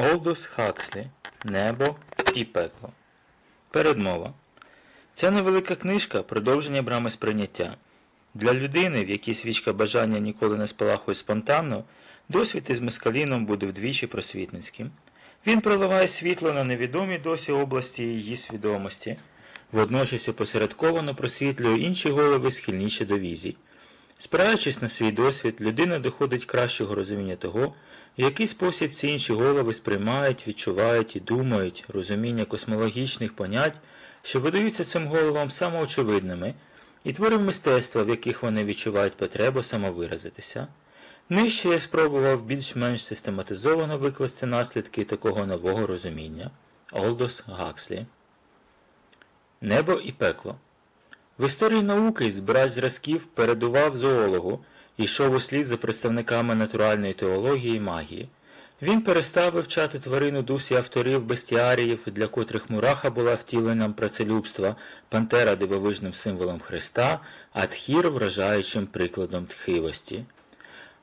Олдус Хакслі Небо і пекло. Передмова. Ця невелика книжка продовження брами сприйняття. Для людини, в якій свічка бажання ніколи не спалахує спонтанно, досвід із мескаліном буде вдвічі просвітницьким. Він проливає світло на невідомі досі області її свідомості, водночас опосередковано просвітлює інші голови схильніші до візій. Спираючись на свій досвід, людина доходить кращого розуміння того, в який спосіб ці інші голови сприймають, відчувають і думають розуміння космологічних понять, що видаються цим головам самоочевидними, і творів мистецтва, в яких вони відчувають потребу самовиразитися. Нижче я спробував більш-менш систематизовано викласти наслідки такого нового розуміння. Олдос Гакслі. Небо і пекло. В історії науки збирач зразків передував зоологу йшов услід за представниками натуральної теології і магії. Він перестав вивчати тварину дусі авторів бестіаріїв, для котрих мураха була втіленням працелюбства, пантера дивовижним символом Христа, а тхір вражаючим прикладом тхивості.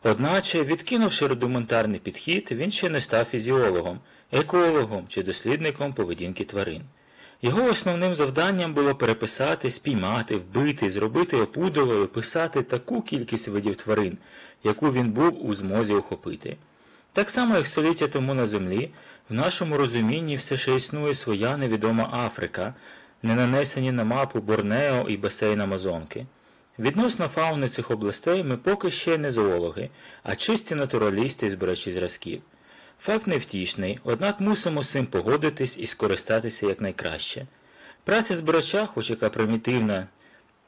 Одначе, відкинувши рудиментарний підхід, він ще не став фізіологом, екологом чи дослідником поведінки тварин. Його основним завданням було переписати, спіймати, вбити, зробити опудало і описати таку кількість видів тварин, яку він був у змозі охопити. Так само, як століття тому на землі, в нашому розумінні все ще існує своя невідома Африка, не нанесені на мапу Борнео і басейн Амазонки. Відносно фауни цих областей ми поки ще не зоологи, а чисті натуралісти і збирачі зразків. Факт невтішний, однак мусимо з цим погодитись і скористатися якнайкраще. Праця збирача, хоч яка примітивна,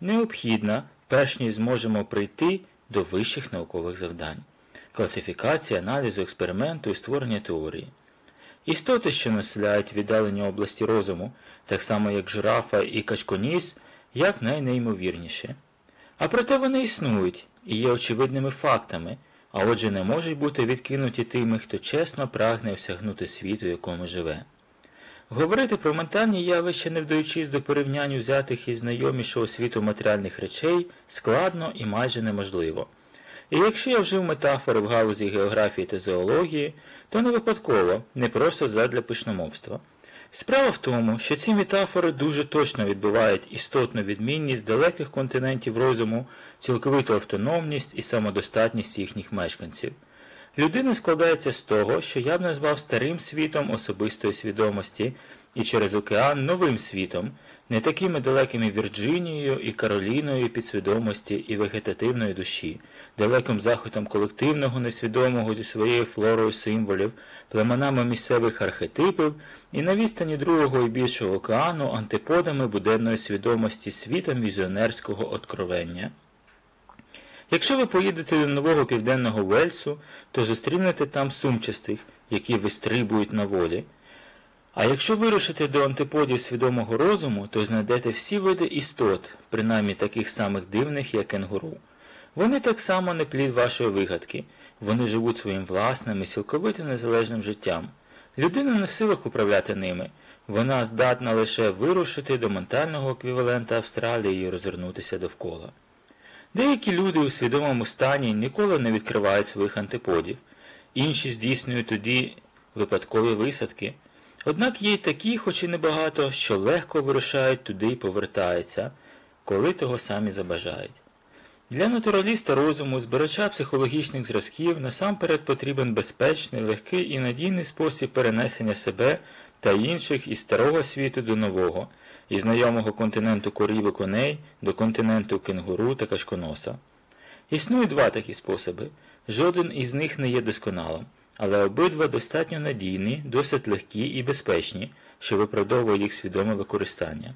необхідна, перш ніж зможемо прийти до вищих наукових завдань класифікації, аналізу, експерименту і створення теорії. Істоти, що населяють віддалені області розуму, так само як жирафа і качконіс, як найнеймовірніше. А проте вони існують і є очевидними фактами, а отже не можуть бути відкинуті тими, хто чесно прагне осягнути світ, у якому живе. Говорити про ментальні явища, не вдаючись до порівнянь взятих із знайомішого світу матеріальних речей, складно і майже неможливо. І якщо я вжив метафори в галузі географії та зоології, то не випадково, не просто задля пишномовства. Справа в тому, що ці метафори дуже точно відбувають істотну відмінність далеких континентів розуму, цілковиту автономність і самодостатність їхніх мешканців. Людина складається з того, що я б назвав старим світом особистої свідомості і через океан новим світом, не такими далекими Вірджинією і Кароліною підсвідомості і вегетативної душі, далеким заходом колективного несвідомого зі своєю флорою символів, племенами місцевих архетипів і на відстані другого і більшого океану антиподами буденної свідомості світом візіонерського откровення. Якщо ви поїдете до нового південного Вельсу, то зустрінете там сумчастих, які вистрибують на волі. А якщо вирушите до антиподів свідомого розуму, то знайдете всі види істот, принаймні таких самих дивних, як кенгуру. Вони так само не плід вашої вигадки, вони живуть своїм власним і цілковито незалежним життям. Людина не в силах управляти ними, вона здатна лише вирушити до ментального еквівалента Австралії і розвернутися довкола. Деякі люди у свідомому стані ніколи не відкривають своїх антиподів, інші здійснюють тоді випадкові висадки. Однак є й такі, хоч і небагато, що легко вирушають туди і повертаються, коли того самі забажають. Для натураліста розуму, збирача психологічних зразків насамперед потрібен безпечний, легкий і надійний спосіб перенесення себе та інших із старого світу до нового, із знайомого континенту корів і коней до континенту кенгуру та качконоса. Існують два такі способи, жоден із них не є досконалим але обидва достатньо надійні, досить легкі і безпечні, що виправдовує їх свідоме використання.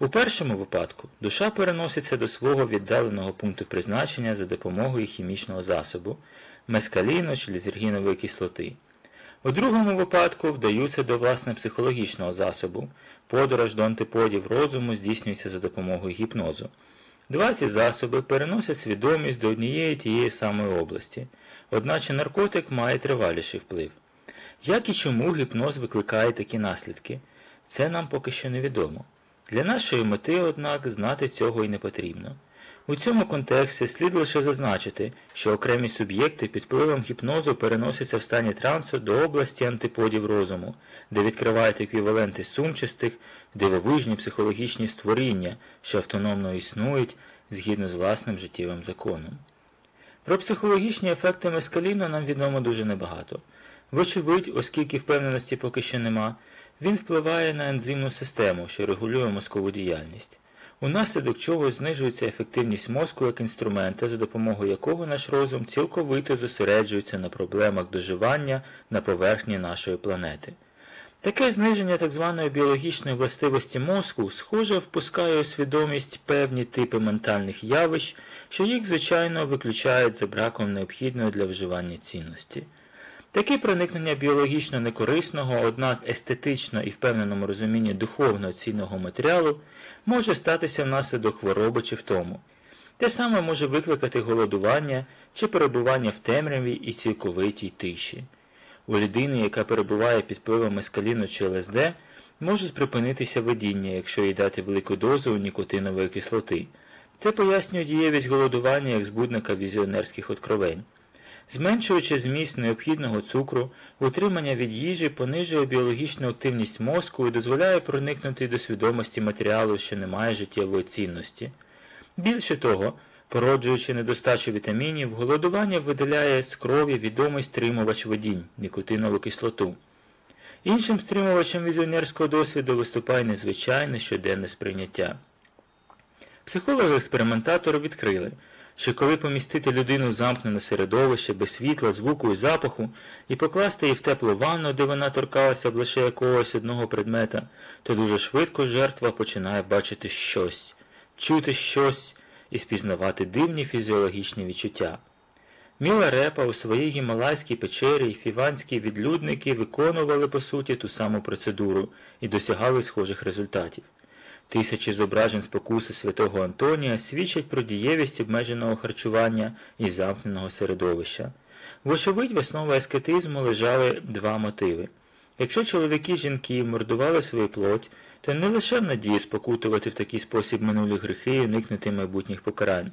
У першому випадку душа переноситься до свого віддаленого пункту призначення за допомогою хімічного засобу, мескаліну чи лізергінової кислоти. У другому випадку вдаються до власне психологічного засобу, подорож до антиподів розуму здійснюється за допомогою гіпнозу. Два ці засоби переносять свідомість до однієї тієї самої області, одначе наркотик має триваліший вплив. Як і чому гіпноз викликає такі наслідки, це нам поки що невідомо. Для нашої мети, однак, знати цього і не потрібно. У цьому контексті слід лише зазначити, що окремі суб'єкти під впливом гіпнозу переносяться в стані трансу до області антиподів розуму, де відкривають еквіваленти сумчастих, дивовижні психологічні створіння, що автономно існують згідно з власним життєвим законом. Про психологічні ефекти мескаліну нам відомо дуже небагато. Вочевидь, оскільки впевненості поки що нема, він впливає на ензимну систему, що регулює мозкову діяльність унаслідок чого знижується ефективність мозку як інструмента, за допомогою якого наш розум цілковито зосереджується на проблемах доживання на поверхні нашої планети. Таке зниження так званої біологічної властивості мозку схоже впускає у свідомість певні типи ментальних явищ, що їх, звичайно, виключають за браком необхідної для вживання цінності. Таке проникнення біологічно некорисного, однак естетично і впевненому розумінні духовно цінного матеріалу може статися внаслідок хвороби чи втому. Те саме може викликати голодування чи перебування в темряві і цілковитій тиші. У людини, яка перебуває під впливом ескаліну чи ЛСД, можуть припинитися видіння, якщо їй дати велику дозу нікотинової кислоти. Це пояснює дієвість голодування як збудника візіонерських откровень. Зменшуючи зміст необхідного цукру, утримання від їжі понижує біологічну активність мозку і дозволяє проникнути до свідомості матеріалу, що не має життєвої цінності. Більше того, породжуючи недостачу вітамінів, голодування видаляє з крові відомий стримувач водінь нікотинову кислоту. Іншим стримувачем візіонерського досвіду виступає незвичайне щоденне сприйняття. Психологи-експериментатори відкрили що коли помістити людину в замкнене середовище без світла, звуку і запаху, і покласти її в теплу ванну, де вона торкалася б лише якогось одного предмета, то дуже швидко жертва починає бачити щось, чути щось і спізнавати дивні фізіологічні відчуття. Міла репа у своїй гімалайській печері і фіванські відлюдники виконували по суті ту саму процедуру і досягали схожих результатів. Тисячі зображень спокуси святого Антонія свідчать про дієвість обмеженого харчування і замкненого середовища. Вочевидь, в основі аскетизму лежали два мотиви. Якщо чоловіки і жінки мордували свою плоть, то не лише в надії спокутувати в такий спосіб минулі гріхи і уникнути майбутніх покарань.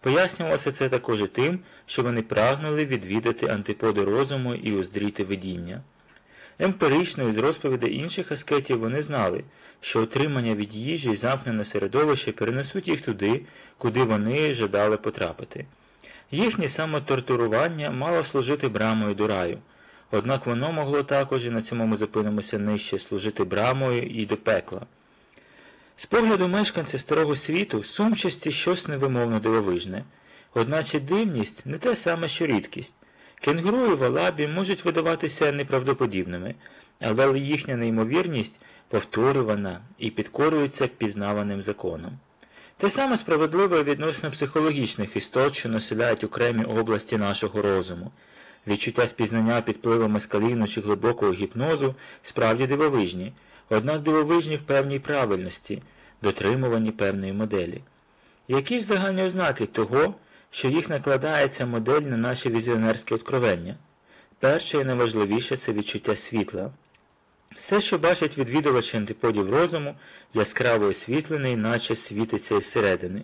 Пояснювалося це також і тим, що вони прагнули відвідати антиподи розуму і уздріти видіння. Емпірично із розповідей інших аскетів вони знали, що отримання від їжі і замкнене середовище перенесуть їх туди, куди вони жадали потрапити. Їхнє самотортурування мало служити брамою до раю, однак воно могло також, і на цьому ми зупинимося нижче, служити брамою і до пекла. З погляду мешканця старого світу сумчасті щось невимовно дивовижне, одначе дивність не те саме, що рідкість. Кенгуру і валабі можуть видаватися неправдоподібними, але їхня неймовірність повторювана і підкорюється пізнаваним законом. Те саме справедливе відносно психологічних істот, що населяють окремі області нашого розуму. Відчуття спізнання під впливом ескаліну чи глибокого гіпнозу справді дивовижні, однак дивовижні в певній правильності, дотримуванні певної моделі. Які ж загальні ознаки того, що їх накладається модель на наші візіонерські откровення? Перше і найважливіше це відчуття світла. Все, що бачать відвідувачі антиподів розуму, яскраво освітлений, наче світиться із середини.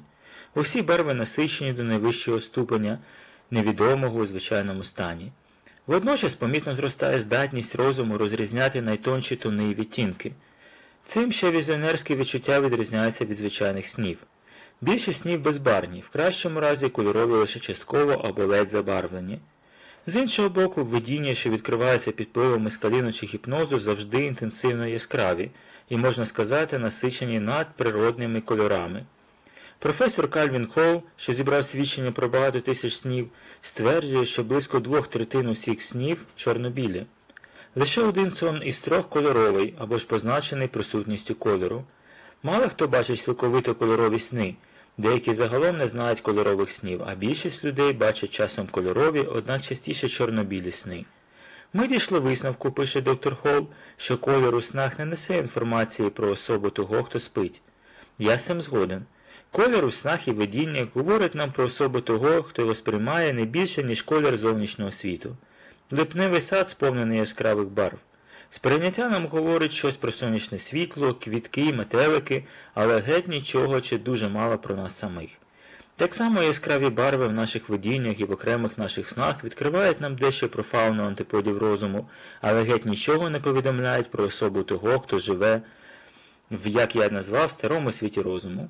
Усі барви насичені до найвищого ступеня, невідомого у звичайному стані. Водночас помітно зростає здатність розуму розрізняти найтонші тони і відтінки. Цим ще візіонерське відчуття відрізняється від звичайних снів. Більшість снів безбарні, в кращому разі кольорові лише частково або ледь забарвлені. З іншого боку, видіння, що відкриваються під впливом ескаліну чи гіпнозу, завжди інтенсивно яскраві і, можна сказати, насичені надприродними кольорами. Професор Кальвін Холл, що зібрав свідчення про багато тисяч снів, стверджує, що близько двох третин усіх снів чорнобілі. Лише один сон із трьох кольоровий або ж позначений присутністю кольору. Мало хто бачить цілковито кольорові сни. Деякі загалом не знають кольорових снів, а більшість людей бачать часом кольорові, однак частіше чорно-білі сни. Ми дійшли висновку, пише доктор Холл, що кольор у снах не несе інформації про особу того, хто спить. Я з цим згоден. Колір у снах і видіння говорить нам про особу того, хто його сприймає не більше, ніж колір зовнішнього світу. Липневий сад сповнений яскравих барв. Сприйняття нам говорить щось про сонячне світло, квітки, метелики, але геть нічого чи дуже мало про нас самих. Так само яскраві барви в наших видіннях і в окремих наших снах відкривають нам дещо про фауну антиподів розуму, але геть нічого не повідомляють про особу того, хто живе в, як я назвав, старому світі розуму.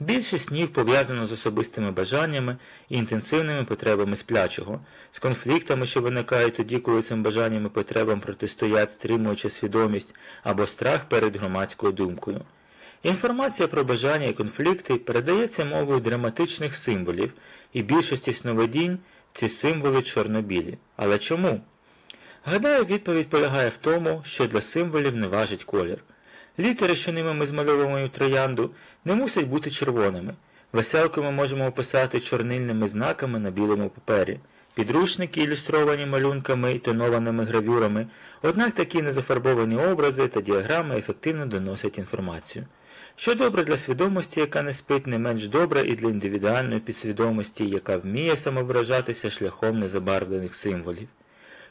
Більшість снів пов'язано з особистими бажаннями і інтенсивними потребами сплячого, з конфліктами, що виникають тоді, коли цим бажанням і потребам протистоять стримуюча свідомість або страх перед громадською думкою. Інформація про бажання і конфлікти передається мовою драматичних символів, і більшості сновидінь ці символи чорно-білі. Але чому? Гадаю, відповідь полягає в тому, що для символів не важить колір. Літери, що ними ми змальовуємо троянду, не мусять бути червоними. Веселку ми можемо описати чорнильними знаками на білому папері. Підручники ілюстровані малюнками і тонованими гравюрами, однак такі незафарбовані образи та діаграми ефективно доносять інформацію. Що добре для свідомості, яка не спить, не менш добре і для індивідуальної підсвідомості, яка вміє самовиражатися шляхом незабарвлених символів.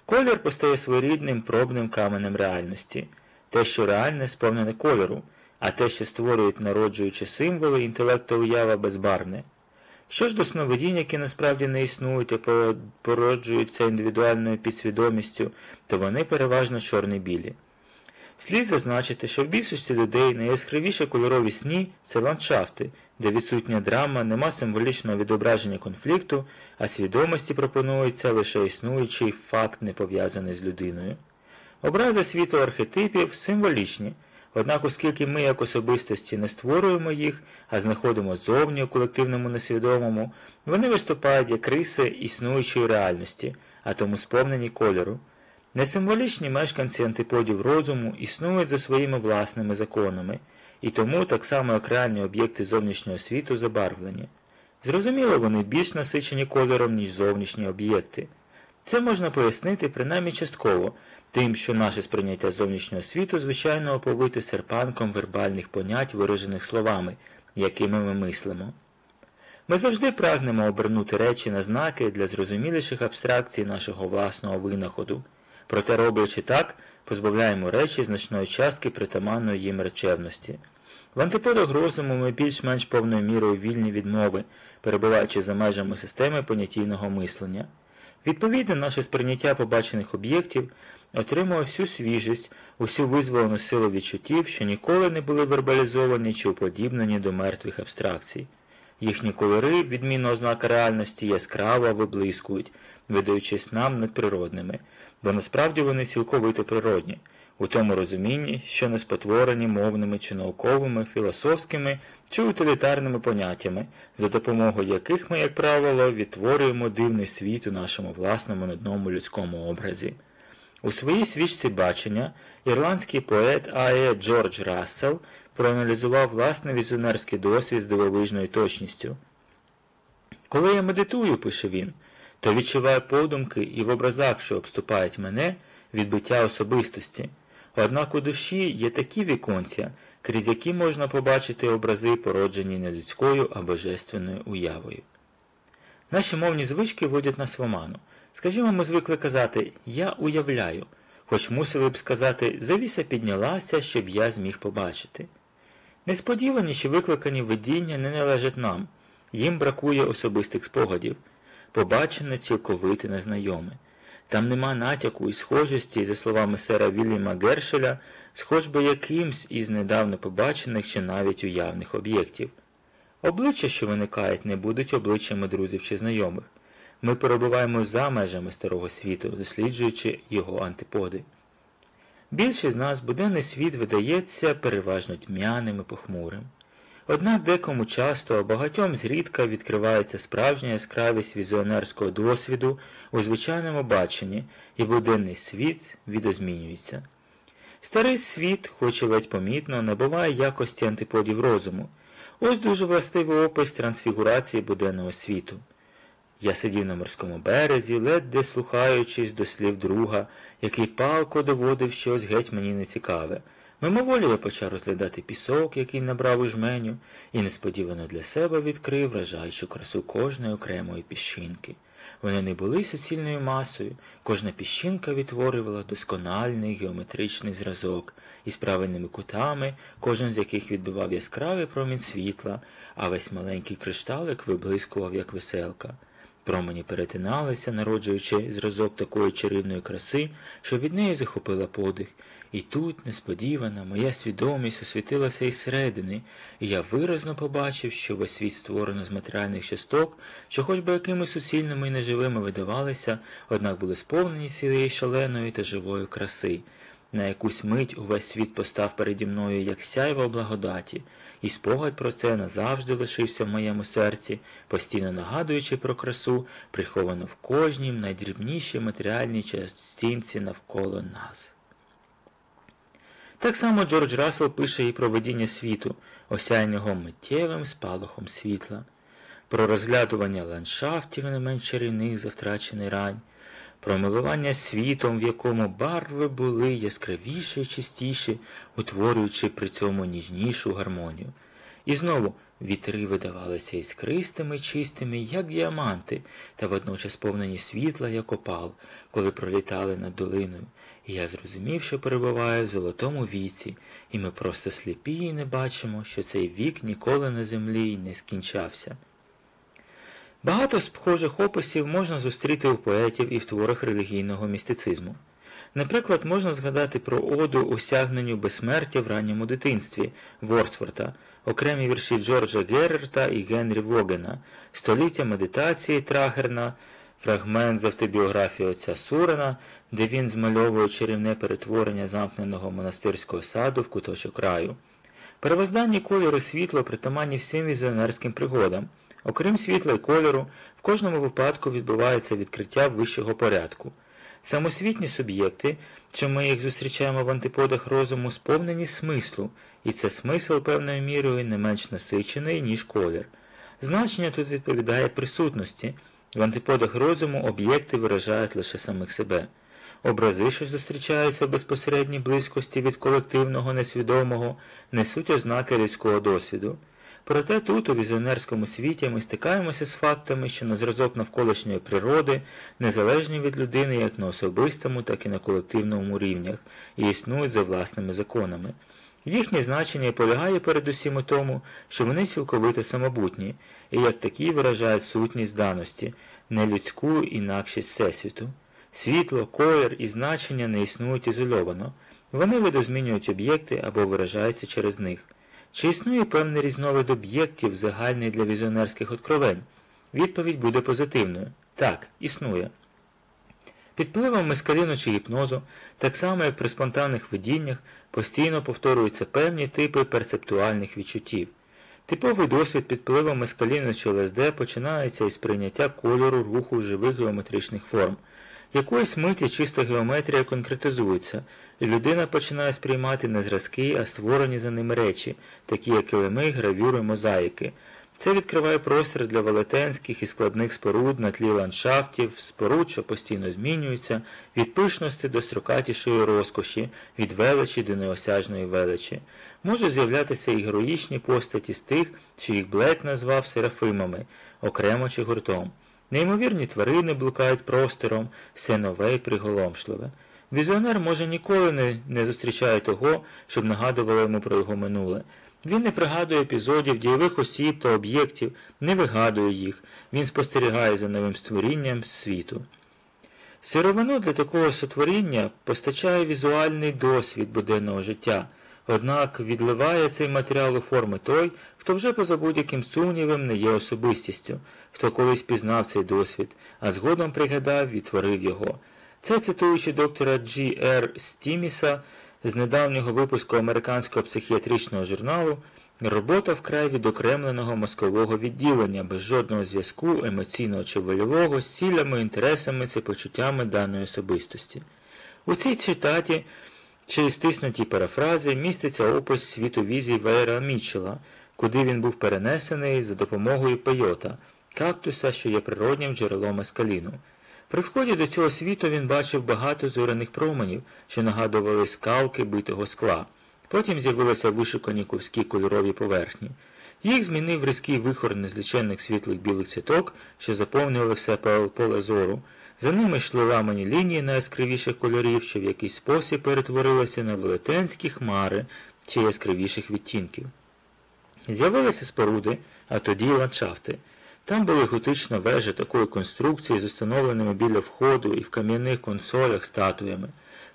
Колір постає своєрідним пробним каменем реальності. Те, що реальне, сповнене кольору, а те, що створюють народжуючі символи, інтелекту уява безбарвне. Що ж до сновидінь, які насправді не існують, а породжуються індивідуальною підсвідомістю, то вони переважно чорні-білі. Слід зазначити, що в більшості людей найяскравіші кольорові сні це ландшафти, де відсутня драма, нема символічного відображення конфлікту, а свідомості пропонується лише існуючий факт, не пов'язаний з людиною. Образи світу архетипів символічні, однак, оскільки ми як особистості не створюємо їх, а знаходимо зовні у колективному несвідомому, вони виступають як риси існуючої реальності, а тому сповнені кольору. Несимволічні мешканці антиподів розуму існують за своїми власними законами, і тому, так само як реальні об'єкти зовнішнього світу забарвлені. Зрозуміло, вони більш насичені кольором, ніж зовнішні об'єкти. Це можна пояснити принаймні частково, тим, що наше сприйняття зовнішнього світу, звичайно, оповите серпанком вербальних понять, виражених словами, якими ми мислимо. Ми завжди прагнемо обернути речі на знаки для зрозуміліших абстракцій нашого власного винаходу. Проте, роблячи так, позбавляємо речі значної частки притаманної їм речевності. В антиподах розуму ми більш-менш повною мірою вільні відмови, перебуваючи за межами системи понятійного мислення. Відповідно, наше сприйняття побачених об'єктів отримує всю свіжість, усю визволену силу відчуттів, що ніколи не були вербалізовані чи уподібнені до мертвих абстракцій. Їхні кольори, відмінно ознака реальності, яскраво виблискують, видаючись нам надприродними, бо насправді вони цілковито природні, у тому розумінні, що не спотворені мовними чи науковими, філософськими чи утилітарними поняттями, за допомогою яких ми, як правило, відтворюємо дивний світ у нашому власному нудному людському образі. У своїй свічці бачення ірландський поет А.Е. Джордж Рассел проаналізував власний візіонерський досвід з дивовижною точністю. Коли я медитую, пише він, то відчуваю подумки і в образах, що обступають мене, відбиття особистості. Однак у душі є такі віконця, крізь які можна побачити образи, породжені не людською а божественною уявою. Наші мовні звички вводять нас в оману. Скажімо, ми звикли казати Я уявляю, хоч мусили б сказати завіса піднялася, щоб я зміг побачити. Несподівані чи викликані видіння не належать нам, їм бракує особистих спогадів, побачене цілковите незнайоме. Там нема натяку і схожості, за словами сера Вільяма Гершеля, з хоч би якимсь із недавно побачених чи навіть уявних об'єктів. Обличчя, що виникають, не будуть обличчями друзів чи знайомих. Ми перебуваємо за межами старого світу, досліджуючи його антиподи. Більшість з нас буденний світ видається переважно тьмяним і похмурим. Однак декому часто, а багатьом зрідка відкривається справжня яскравість візіонерського досвіду у звичайному баченні, і буденний світ відозмінюється. Старий світ, хоч і ледь помітно, набуває якості антиподів розуму. Ось дуже властивий опис трансфігурації буденного світу. Я сидів на морському березі, ледь слухаючись до слів друга, який палко доводив щось геть мені нецікаве. Мимоволі я почав розглядати пісок, який набрав у жменю, і несподівано для себе відкрив, вражаючи красу кожної окремої піщинки. Вони не були суцільною масою, кожна піщинка відтворювала доскональний геометричний зразок із правильними кутами, кожен з яких відбивав яскравий промінь світла, а весь маленький кришталик виблискував, як веселка. Промені перетиналися, народжуючи зразок такої чарівної краси, що від неї захопила подих. І тут, несподівано, моя свідомість освітилася із середини, і я виразно побачив, що весь світ створено з матеріальних часток, що хоч би якимись суцільними і неживими видавалися, однак були сповнені цієї шаленої та живої краси. На якусь мить увесь світ постав переді мною, як сяйва благодаті, і спогад про це назавжди лишився в моєму серці, постійно нагадуючи про красу, приховану в кожній найдрібнішій матеріальній частинці навколо нас. Так само Джордж Рассел пише і про видіння світу, осяйного миттєвим спалахом світла, про розглядування ландшафтів не менш чарівних за втрачений рань, про милування світом, в якому барви були яскравіші і чистіші, утворюючи при цьому ніжнішу гармонію. І знову вітри видавалися іскристими чистими, як діаманти, та водночас повнені світла, як опал, коли пролітали над долиною. І я зрозумів, що перебуваю в золотому віці, і ми просто сліпі і не бачимо, що цей вік ніколи на землі не скінчався. Багато схожих описів можна зустріти у поетів і в творах релігійного містицизму. Наприклад, можна згадати про оду осягненню безсмертя в ранньому дитинстві Ворсфорта, окремі вірші Джорджа Герерта і Генрі Вогена, століття медитації Трагерна, фрагмент з автобіографії отця Сурена, де він змальовує чарівне перетворення замкненого монастирського саду в куточок раю. Перевозданні кольору світло притаманні всім візіонерським пригодам. Окрім світла й кольору, в кожному випадку відбувається відкриття вищого порядку. Самосвітні суб'єкти, що ми їх зустрічаємо в антиподах розуму, сповнені смислу, і це смисл певною мірою не менш насичений, ніж колір. Значення тут відповідає присутності. В антиподах розуму об'єкти виражають лише самих себе. Образи, що зустрічаються в безпосередній близькості від колективного несвідомого, несуть ознаки людського досвіду. Проте тут, у візіонерському світі, ми стикаємося з фактами, що на зразок навколишньої природи, незалежні від людини як на особистому, так і на колективному рівнях, і існують за власними законами. Їхнє значення полягає передусім у тому, що вони цілковито самобутні, і як такі виражають сутність даності, нелюдську інакшість Всесвіту. Світло, колір і значення не існують ізольовано, вони видозмінюють об'єкти або виражаються через них. Чи існує певний різновид об'єктів, загальний для візіонерських откровень? Відповідь буде позитивною. Так, існує. Під впливом мескаліну чи гіпнозу, так само як при спонтанних видіннях, постійно повторюються певні типи перцептуальних відчуттів. Типовий досвід під впливом мескаліну чи ЛСД починається із прийняття кольору руху живих геометричних форм. Якоїсь миті чиста геометрія конкретизується, і людина починає сприймати не зразки, а створені за ними речі, такі як килими, гравюри, мозаїки. Це відкриває простір для велетенських і складних споруд на тлі ландшафтів, споруд, що постійно змінюються, від пишності до строкатішої розкоші, від величі до неосяжної величі. Може з'являтися і героїчні постаті з тих, що їх Блек назвав серафимами, окремо чи гуртом. Неймовірні тварини блукають простором, все нове і приголомшливе. Візіонер, може, ніколи не, не зустрічає того, щоб нагадувало йому про його минуле. Він не пригадує епізодів, дієвих осіб та об'єктів, не вигадує їх, він спостерігає за новим створінням світу. Сировину для такого сотворіння постачає візуальний досвід буденного життя, однак відливає цей матеріал у форми той, хто вже поза будь-яким сумнівом не є особистістю, хто колись пізнав цей досвід, а згодом пригадав і творив його. Це цитуючи доктора Джі Р. Стіміса з недавнього випуску американського психіатричного журналу робота вкрай відокремленого мозкового відділення без жодного зв'язку емоційного чи вольового з цілями, інтересами чи почуттями даної особистості. У цій цитаті чи стиснутій парафрази міститься опис світу візій Вейра Мітчела, куди він був перенесений за допомогою пейота, кактуса, що є природнім джерелом ескаліну. При вході до цього світу він бачив багато зоряних променів, що нагадували скалки битого скла. Потім з'явилися вишукані ковські кольорові поверхні. Їх змінив різкий вихор незліченних світлих білих цяток, що заповнювали все поле зору. За ними йшли ламані лінії найяскравіших кольорів, що в якийсь спосіб перетворилися на велетенські хмари чи яскравіших відтінків. З'явилися споруди, а тоді й ландшафти. Там були готична вежа такої конструкції з установленими біля входу і в кам'яних консолях статуями.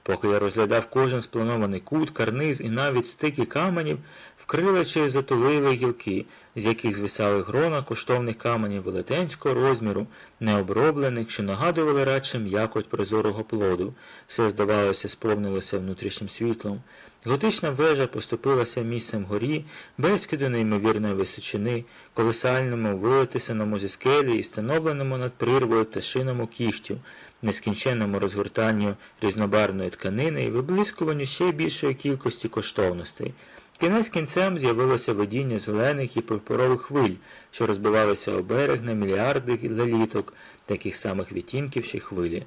Поки я розглядав кожен спланований кут, карниз і навіть стики каменів, вкрили чи затулили гілки, з яких звисали грона коштовних каменів велетенського розміру, необроблених, що нагадували радше м'якоть прозорого плоду. Все, здавалося, сповнилося внутрішнім світлом. Готична вежа поступилася місцем горі, безкиду неймовірної височини, колосальному вилетисаному зі скелі і встановленому над прірвою пташиному кіхтю, нескінченному розгортанню різнобарної тканини і виблискуванню ще більшої кількості коштовностей. Кінець кінцем з'явилося видіння зелених і пурпурових хвиль, що розбивалися о берег на мільярди леліток, таких самих відтінків ще хвилі.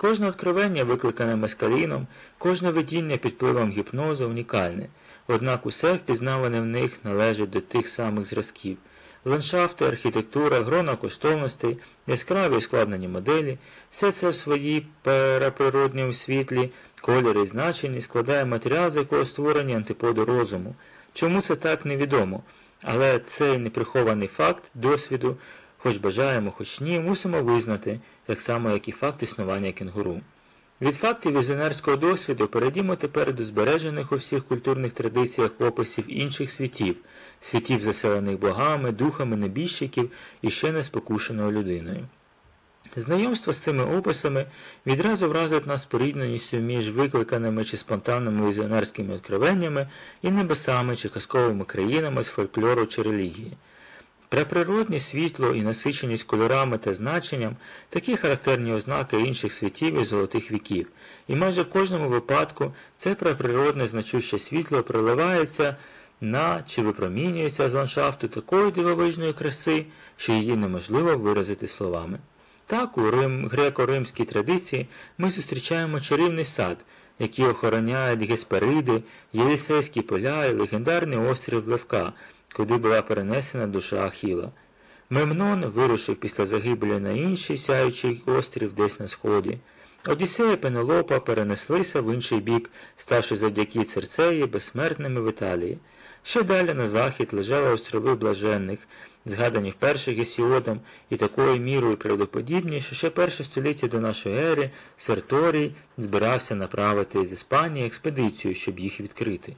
Кожне откровення, викликане мескаліном, кожне видіння під впливом гіпнозу унікальне, однак усе впізнаване в них належить до тих самих зразків. Ландшафти, архітектура, грона коштовностей, яскраві ускладнені моделі, все це в своїй переприродній світлі, кольори і значення складає матеріал, з якого створені антиподи розуму. Чому це так невідомо? Але цей неприхований факт досвіду хоч бажаємо, хоч ні, мусимо визнати, так само, як і факт існування кенгуру. Від фактів візіонерського досвіду перейдімо тепер до збережених у всіх культурних традиціях описів інших світів, світів, заселених богами, духами небіжчиків і ще не спокушеною людиною. Знайомство з цими описами відразу вразить нас порідненістю між викликаними чи спонтанними візіонерськими відкривеннями і небесами чи казковими країнами з фольклору чи релігії. Преприродні світло і насиченість кольорами та значенням такі характерні ознаки інших світів і золотих віків, і майже в кожному випадку це преприродне значуще світло проливається на чи випромінюється з ландшафту такої дивовижної краси, що її неможливо виразити словами. Так, у Рим, греко-римській традиції ми зустрічаємо чарівний сад, який охороняють Геспериди, Єлісейські поля і легендарний острів Левка куди була перенесена душа Ахіла. Мемнон вирушив після загибелі на інший сяючий острів десь на сході. Одіссея Пенелопа перенеслися в інший бік, ставши завдяки Церцеї безсмертними в Італії. Ще далі на захід лежали острови блаженних, згадані вперше Гесіодом, і такою мірою правдоподібні, що ще перше століття до нашої ери Серторій збирався направити з Іспанії експедицію, щоб їх відкрити.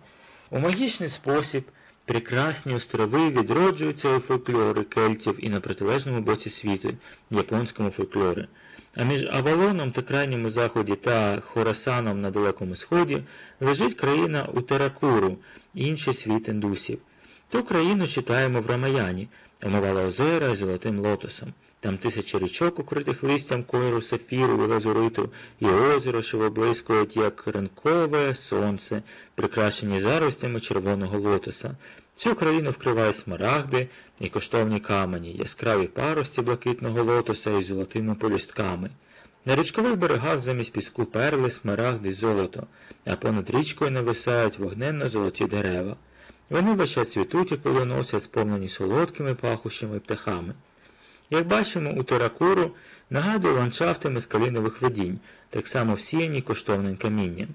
У магічний спосіб. Прекрасні острови відроджуються у фольклори кельтів і на протилежному боці світу, японському фольклорі. А між Авалоном та крайньому заході та Хорасаном на Далекому Сході лежить країна Утеракуру, інший світ індусів. Ту країну читаємо в Рамаяні, омивала озера золотим лотосом. Там тисячі річок, укритих листям кольору сафіру і лазуриту, і озеро, що виблискують, як ранкове сонце, прикрашені заростями червоного лотоса. Цю країну вкривають смарагди і коштовні камені, яскраві парості блакитного лотоса із золотими полюстками. На річкових берегах замість піску перли, смарагди й золото, а понад річкою нависають вогненно золоті дерева. Вони весь час цвітуть і плодоносять, сповнені солодкими пахущими птахами. Як бачимо, у Торакуру нагадує ландшафти скалінових видінь, так само всіяні коштовним камінням.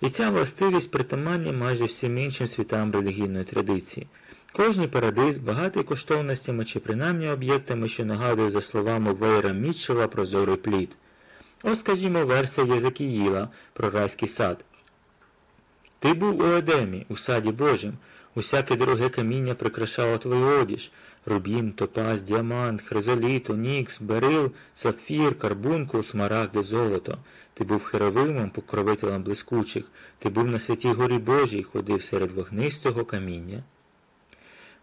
І ця властивість притаманна майже всім іншим світам релігійної традиції. Кожний парадиз багатий коштовностями чи принаймні об'єктами, що нагадує за словами Вейра Мітчела прозорий плід. Ось, скажімо, версія Єзекіїла про райський сад. Ти був у Едемі, у саді Божим, усяке дороге каміння прикрашало твою одіж, рубін, топаз, діамант, хризоліт, онікс, берил, сапфір, карбункул, смарагди, золото. Ти був херовимом, покровителем блискучих, ти був на святій горі Божій, ходив серед вогнистого каміння.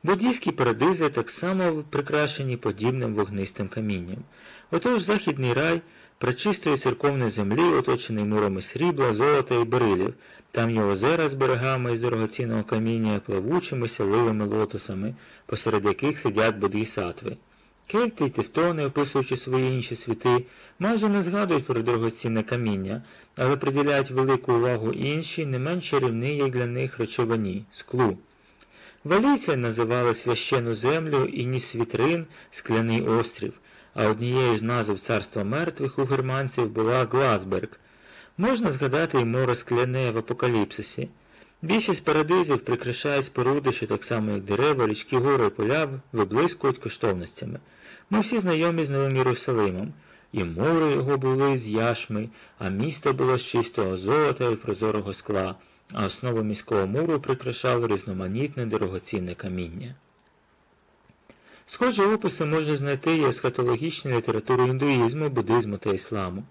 Буддійські парадизи так само прикрашені подібним вогнистим камінням. Отож західний рай причистої церковної землі, оточений мурами срібла, золота і берилів, там є озера з берегами із дорогоцінного каміння, плавучими сяливими лотосами, посеред яких сидять бодгісатви. Кельти й тевтони, описуючи свої інші світи, майже не згадують про дорогоцінне каміння, але приділяють велику увагу іншій, не менш чарівній, для них речовині склу. Валійці називали священну землю і Нісвітрин скляний острів, а однією з назв царства мертвих у германців була Глазберг. Можна згадати і море скляне в апокаліпсисі. Більшість парадизів прикрашають споруди, що так само, як дерева, річки, гори і поля виблискують коштовностями. Ми всі знайомі з Новим Єрусалимом. І море його були з яшми, а місто було з чистого золота і прозорого скла, а основу міського муру прикрашало різноманітне дорогоцінне каміння. Схожі описи можна знайти і есхатологічній літературі індуїзму, буддизму та ісламу.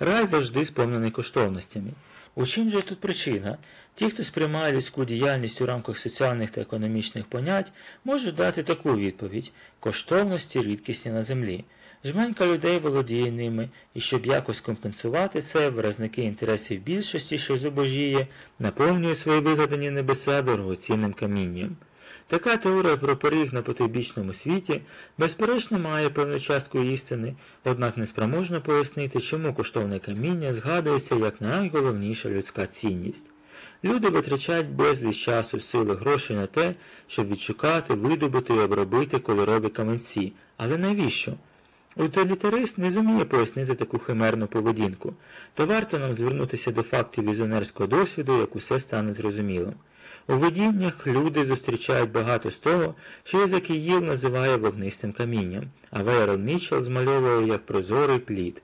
Рай завжди сповнений коштовностями. У чим же тут причина? Ті, хто сприймає людську діяльність у рамках соціальних та економічних понять, можуть дати таку відповідь коштовності рідкісні на землі. Жменька людей володіє ними, і щоб якось компенсувати це, виразники інтересів більшості, що зубожіє, наповнюють свої вигадані небеса дорогоцінним камінням. Така теорія про поріг на потойбічному світі, безперечно, має певну частку істини, однак неспроможна пояснити, чому коштовне каміння згадується як найголовніша людська цінність. Люди витрачають безліч часу, сили, грошей на те, щоб відшукати, видобути і обробити кольорові каменці. Але навіщо? Утилітарист не зуміє пояснити таку химерну поведінку, то варто нам звернутися до фактів візіонерського досвіду, як усе стане зрозумілим. У видіннях люди зустрічають багато з того, що Єзакіїл називає вогнистим камінням, а Вейрон Мічел змальовує як прозорий плід.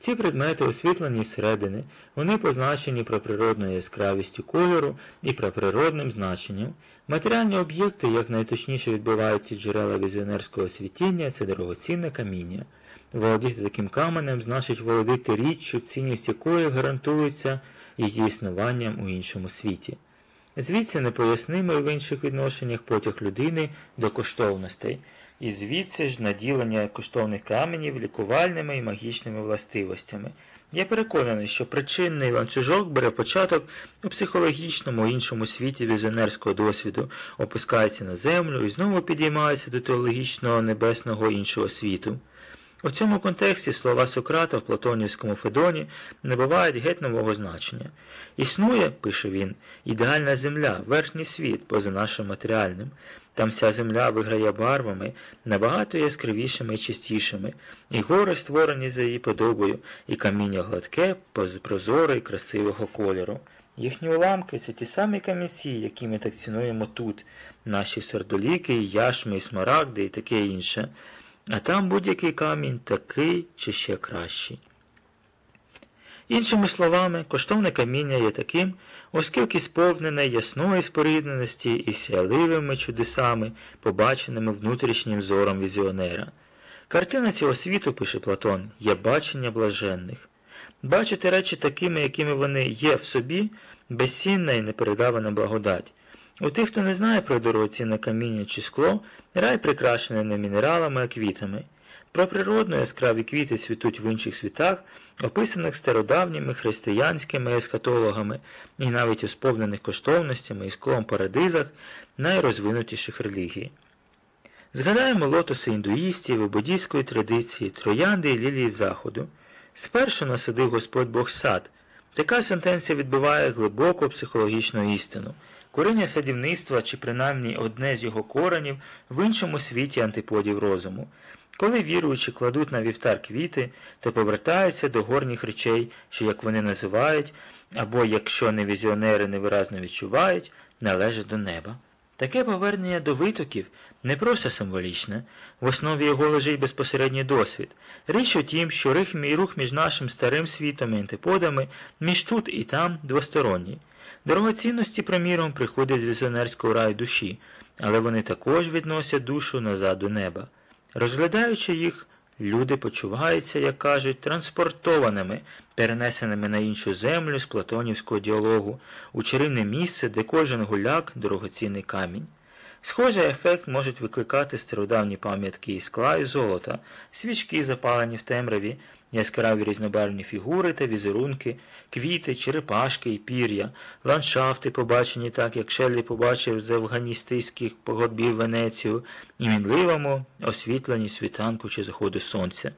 Ці предмети освітлені зсередини, вони позначені про природною яскравістю кольору і про природним значенням. Матеріальні об'єкти, як найточніше відбуваються джерела візіонерського світіння, це дорогоцінне каміння. Володіти таким каменем значить володити річчю, цінність якої гарантується її існуванням у іншому світі. Звідси непояснимий в інших відношеннях потяг людини до коштовностей, і звідси ж наділення коштовних каменів лікувальними і магічними властивостями. Я переконаний, що причинний ланцюжок бере початок у психологічному іншому світі візіонерського досвіду, опускається на землю і знову підіймається до теологічного небесного іншого світу. У цьому контексті слова Сократа в Платонівському Федоні набувають геть нового значення. Існує, пише він, ідеальна земля, верхній світ, поза нашим матеріальним. Там вся земля виграє барвами, набагато яскравішими і чистішими, і гори створені за її подобою, і каміння гладке, прозоре і красивого кольору. Їхні уламки це ті самі камінці, які ми так цінуємо тут, наші сердоліки, яшми, і смарагди і таке інше. А там будь-який камінь такий чи ще кращий. Іншими словами, коштовне каміння є таким, оскільки сповнене ясної спорідненості і сяливими чудесами, побаченими внутрішнім зором візіонера. Картина цього світу, пише Платон, є бачення блаженних. Бачити речі такими, якими вони є в собі, безцінна і непередавана благодать. У тих, хто не знає про дорогоцінне каміння чи скло, рай прикрашений не мінералами, а квітами. Про природно яскраві квіти світуть в інших світах, описаних стародавніми християнськими ескатологами і навіть у сповнених коштовностями і склом парадизах найрозвинутіших релігій. Згадаємо лотоси індуїстів і буддійської традиції, троянди і лілії Заходу. Спершу насадив Господь Бог сад. Така сентенція відбиває глибоку психологічну істину. Коріння садівництва, чи принаймні одне з його коренів, в іншому світі антиподів розуму. Коли віруючі кладуть на вівтар квіти, то повертаються до горніх речей, що, як вони називають, або, якщо не візіонери невиразно відчувають, належать до неба. Таке повернення до витоків не просто символічне, в основі його лежить безпосередній досвід. Річ у тім, що рух між нашим старим світом і антиподами, між тут і там двосторонній. Дорогоцінності, приміром, приходять з візіонерського раю душі, але вони також відносять душу назад до неба. Розглядаючи їх, люди почуваються, як кажуть, транспортованими, перенесеними на іншу землю з платонівського діалогу, у чарівне місце, де кожен гуляк дорогоцінний камінь. Схожий ефект можуть викликати стародавні пам'ятки із скла і золота, свічки, запалені в темряві, яскраві різнобарвні фігури та візерунки, квіти, черепашки і пір'я, ландшафти, побачені так, як Шеллі побачив з афганістийських погодбів Венецію, і мінливому освітленні світанку чи заходу сонця.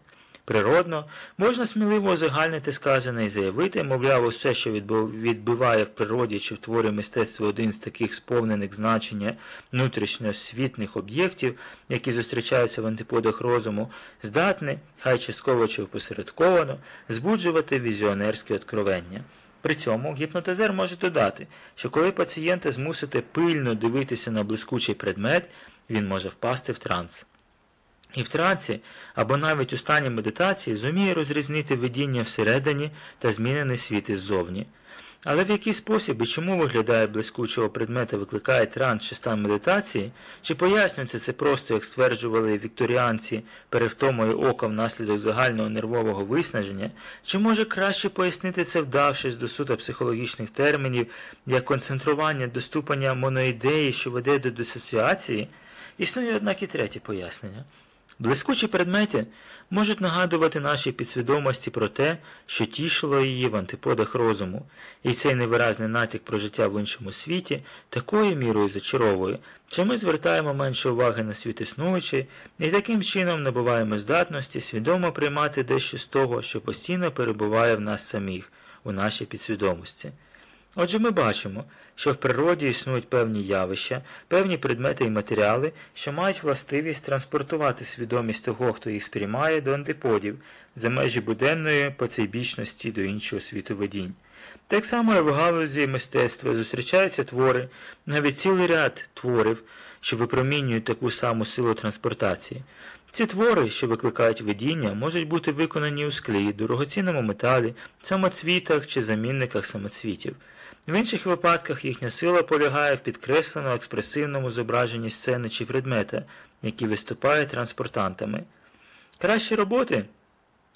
Природно, можна сміливо озагальнити сказане і заявити, мовляв, усе, що відбиває в природі чи в творі мистецтва один з таких сповнених значення внутрішньосвітних об'єктів, які зустрічаються в антиподах розуму, здатне, хай частково чи опосередковано, збуджувати візіонерське откровення. При цьому гіпнотизер може додати, що коли пацієнта змусити пильно дивитися на блискучий предмет, він може впасти в транс. І в трансі або навіть у стані медитації зуміє розрізнити видіння всередині та змінений світ іззовні. Але в який спосіб і чому виглядає блискучого предмета викликає транс чи стан медитації, чи пояснюється це просто, як стверджували вікторіанці перевтомою ока внаслідок загального нервового виснаження, чи може краще пояснити це, вдавшись до суто психологічних термінів, як концентрування до ступеня моноідеї, що веде до дисоціації, існує однак і третє пояснення. Блискучі предмети можуть нагадувати нашій підсвідомості про те, що тішило її в антиподах розуму, і цей невиразний натяк про життя в іншому світі такою мірою зачаровує, що ми звертаємо менше уваги на світ існуючий і таким чином набуваємо здатності свідомо приймати дещо з того, що постійно перебуває в нас самих, у нашій підсвідомості. Отже, ми бачимо, що в природі існують певні явища, певні предмети і матеріали, що мають властивість транспортувати свідомість того, хто їх сприймає, до антиподів, за межі буденної поцейбічності до іншого світу видінь. Так само і в галузі мистецтва зустрічаються твори, навіть цілий ряд творів, що випромінюють таку саму силу транспортації. Ці твори, що викликають видіння, можуть бути виконані у склі, дорогоцінному металі, самоцвітах чи замінниках самоцвітів. В інших випадках їхня сила полягає в підкресленому експресивному зображенні сцени чи предмета, які виступають транспортантами. Кращі роботи,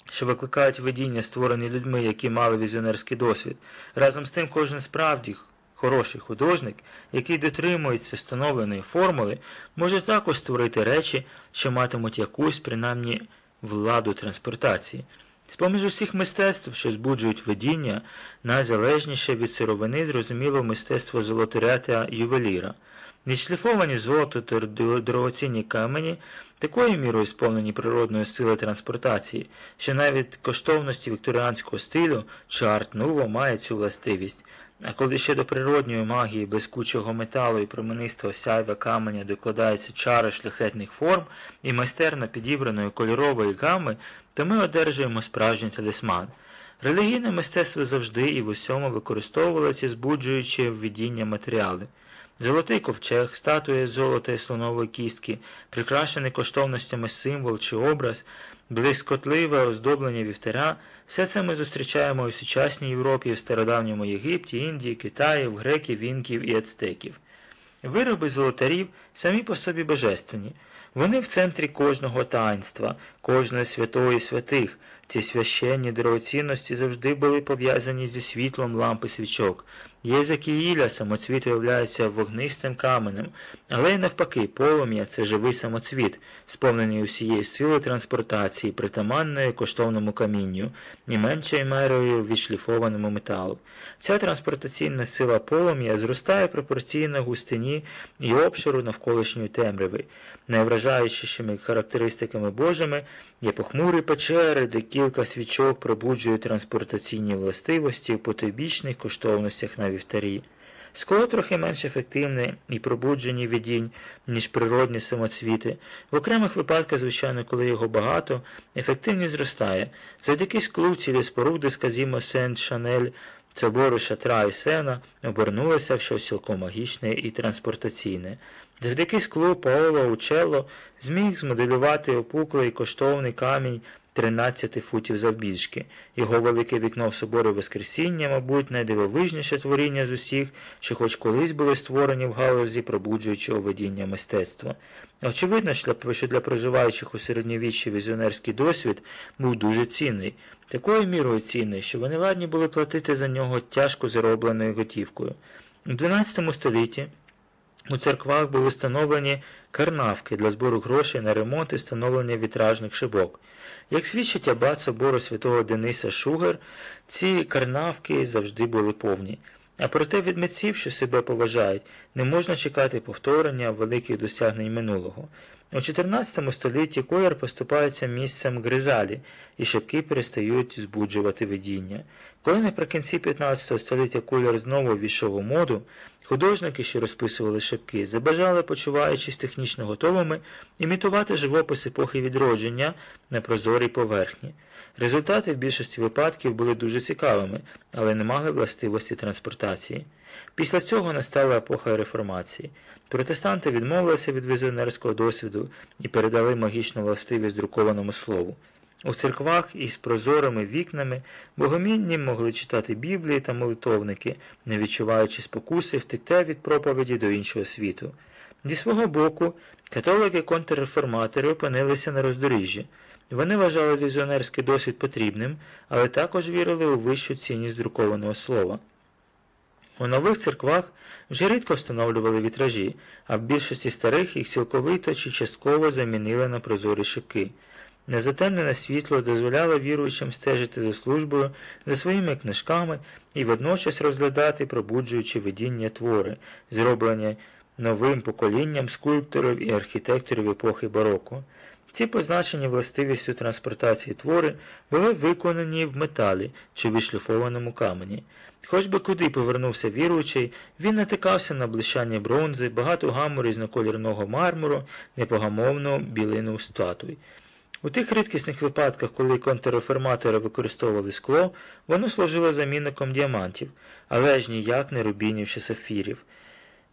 що викликають видіння, створені людьми, які мали візіонерський досвід, разом з тим кожен справді хороший художник, який дотримується встановленої формули, може також створити речі, що матимуть якусь принаймні владу транспортації. З-поміж усіх мистецтв, що збуджують видіння, найзалежніше від сировини зрозуміло мистецтво золотаря та ювеліра. Відшліфовані золото та дорогоцінні камені такою мірою сповнені природної сили транспортації, що навіть коштовності вікторіанського стилю чи арт-нуво мають цю властивість. А коли ще до природньої магії блискучого металу і променистого сяйва каменя докладається чара шляхетних форм і майстерно підібраної кольорової гами, то ми одержуємо справжній талісман. Релігійне мистецтво завжди і в усьому використовувало ці збуджуючі введіння матеріали. Золотий ковчег, статуя золота і слонової кістки, прикрашений коштовностями символ чи образ, блискотливе оздоблення вівтаря, все це ми зустрічаємо у сучасній Європі, в стародавньому Єгипті, Індії, Китаї, в греків, інків і ацтеків. Вироби золотарів самі по собі божественні. Вони в центрі кожного таїнства, кожної святої святих. Ці священні дорогоцінності завжди були пов'язані зі світлом лампи свічок. Єзик і Ілля самоцвіт виявляється вогнистим каменем, але й навпаки, полум'я це живий самоцвіт, сповнений усієї сили транспортації, притаманної коштовному камінню, не меншою мерою відшліфованому металу. Ця транспортаційна сила полум'я зростає пропорційно густині і обширу навколишньої темряви. Найвражаючішими характеристиками Божими є похмурі печери, де кілька свічок пробуджують транспортаційні властивості в потойбічних коштовностях на вівтарі. Скло трохи менш ефективне і пробуджені видінь, ніж природні самоцвіти. В окремих випадках, звичайно, коли його багато, ефективність зростає. Завдяки склу цілі споруди, скажімо, Сент-Шанель, собору Шатра і Сена обернулося в щось цілком магічне і транспортаційне. Завдяки склу Паоло Учелло зміг змоделювати опуклий коштовний камінь 13 футів завбільшки. Його велике вікно в соборі Воскресіння, мабуть, найдивовижніше творіння з усіх, що хоч колись були створені в галузі пробуджуючого видіння мистецтва. Очевидно, що для проживаючих у середньовіччі візіонерський досвід був дуже цінний, такою мірою цінний, що вони ладні були платити за нього тяжко заробленою готівкою. У XII столітті у церквах були встановлені карнавки для збору грошей на ремонт і встановлення вітражних шибок. Як свідчить абат собору святого Дениса Шугер, ці карнавки завжди були повні. А проте від митців, що себе поважають, не можна чекати повторення великих досягнень минулого. У 14 столітті колір поступається місцем гризалі, і шибки перестають збуджувати видіння. Коли наприкінці 15 століття колір знову ввійшов у моду, художники, що розписували шибки, забажали, почуваючись технічно готовими, імітувати живопис епохи відродження на прозорій поверхні. Результати в більшості випадків були дуже цікавими, але не мали властивості транспортації. Після цього настала епоха реформації. Протестанти відмовилися від візіонерського досвіду і передали магічну властивість друкованому слову. У церквах із прозорими вікнами богомінні могли читати Біблії та молитовники, не відчуваючи спокуси, втекти від проповіді до іншого світу. Зі свого боку, католики-контрреформатори опинилися на роздоріжжі. Вони вважали візіонерський досвід потрібним, але також вірили у вищу цінність друкованого слова. У нових церквах вже рідко встановлювали вітражі, а в більшості старих їх цілковито чи частково замінили на прозорі шибки. Незатемнене світло дозволяло віруючим стежити за службою, за своїми книжками і водночас розглядати, пробуджуючи видіння твори, зроблені новим поколінням скульпторів і архітекторів епохи бароко. Ці позначені властивістю транспортації твори були виконані в металі чи вишліфованому камені. Хоч би куди повернувся віруючий, він натикався на блищання бронзи, багату гаму різнокольорного мармуру, непогамовну білину статуй. У тих рідкісних випадках, коли контрреформатори використовували скло, воно служило замінником діамантів, але ж ніяк не рубінів чи сафірів.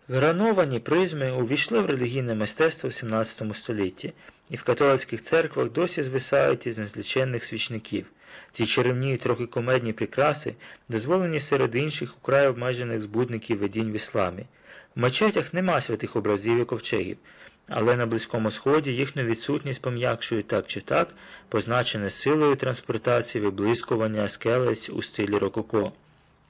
Грановані призми увійшли в релігійне мистецтво в 17 столітті, і в католицьких церквах досі звисають із незліченних свічників. Ці черевні і трохи комедні прикраси дозволені серед інших украй обмежених збудників видінь в ісламі. В мечетях нема святих образів і ковчегів, але на Близькому Сході їхню відсутність пом'якшує так чи так, позначене силою транспортації виблискування скелець у стилі рококо.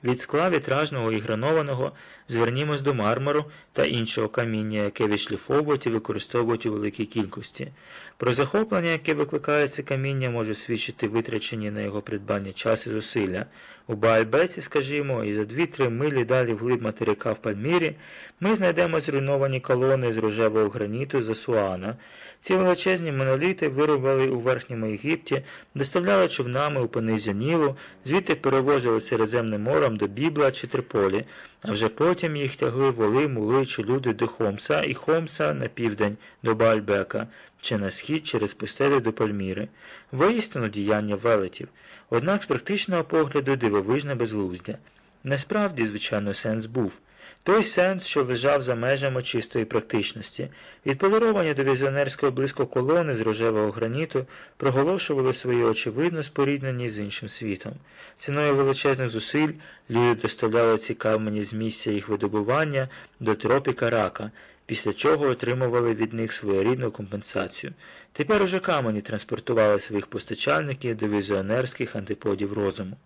Від скла вітражного і гранованого звернімось до мармуру та іншого каміння, яке відшліфовують і використовують у великій кількості. Про захоплення, яке викликає це каміння, може свідчити витрачені на його придбання час і зусилля. У Баальбеці, скажімо, і за 2-3 милі далі вглиб материка в Пальмірі ми знайдемо зруйновані колони з рожевого граніту Засуана. Ці величезні моноліти виробили у Верхньому Єгипті, доставляли човнами у понизя Нілу, звідти перевозили Середземним морем до Бібла чи Триполі, а вже потім їх тягли воли, мули чи люди до Хомса і Хомса на південь до Баальбека, чи на схід через пустелі до Пальміри. Воістину діяння велетів, однак з практичного погляду дивовижне безглуздя. Насправді, звичайно, сенс був. Той сенс, що лежав за межами чистої практичності, відполіровані до візіонерського близько колони з рожевого граніту проголошували свої очевидно споріднені з іншим світом. Ціною величезних зусиль люди доставляли ці камені з місця їх видобування до тропіка рака, після чого отримували від них своєрідну компенсацію. Тепер уже камені транспортували своїх постачальників до візіонерських антиподів розуму.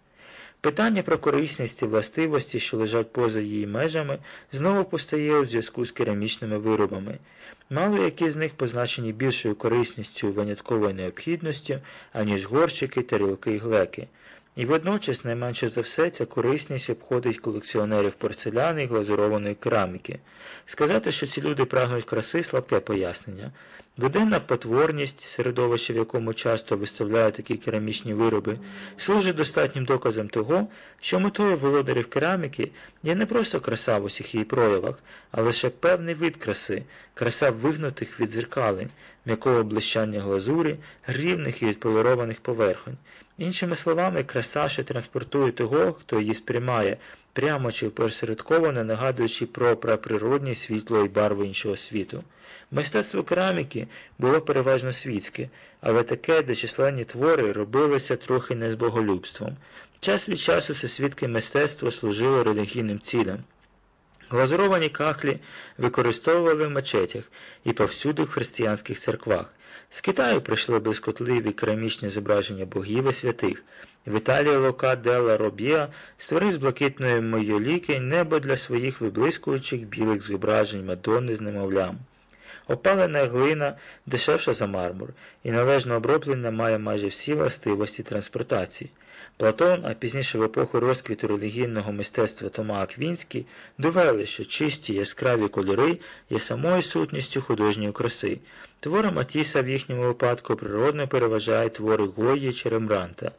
Питання про корисність і властивості, що лежать поза її межами, знову постає у зв'язку з керамічними виробами. Мало які з них позначені більшою корисністю винятковою необхідністю, аніж горщики, тарілки і глеки. І водночас, найменше за все, ця корисність обходить колекціонерів порцеляни і глазурованої кераміки. Сказати, що ці люди прагнуть краси, слабке пояснення. Буденна потворність, середовище, в якому часто виставляють такі керамічні вироби, служить достатнім доказом того, що метою володарів кераміки є не просто краса в усіх її проявах, а лише певний вид краси, краса вигнутих від зеркалень, м'якого блищання глазурі, рівних і відполірованих поверхонь. Іншими словами, краса, що транспортує того, хто її сприймає, прямо чи посередковано нагадуючи про праприродні світло і барви іншого світу. Мистецтво кераміки було переважно світське, але таке, де численні твори робилися трохи не з боголюбством. Час від часу всесвітське мистецтво служило релігійним цілям. Глазуровані кахлі використовували в мечетях і повсюду в християнських церквах. З Китаю прийшли безкотливі керамічні зображення богів і святих. В Італії Лука Делла Роб'я створив з блакитної майоліки небо для своїх виблискуючих білих зображень Мадонни з немовлям. Опалена глина дешевша за мармур і належно оброблена має майже всі властивості транспортації. Платон, а пізніше в епоху розквіту релігійного мистецтва Тома Аквінський, довели, що чисті яскраві кольори є самою сутністю художньої краси. Твори Матіса в їхньому випадку природно переважають твори Гої чи Рембранта.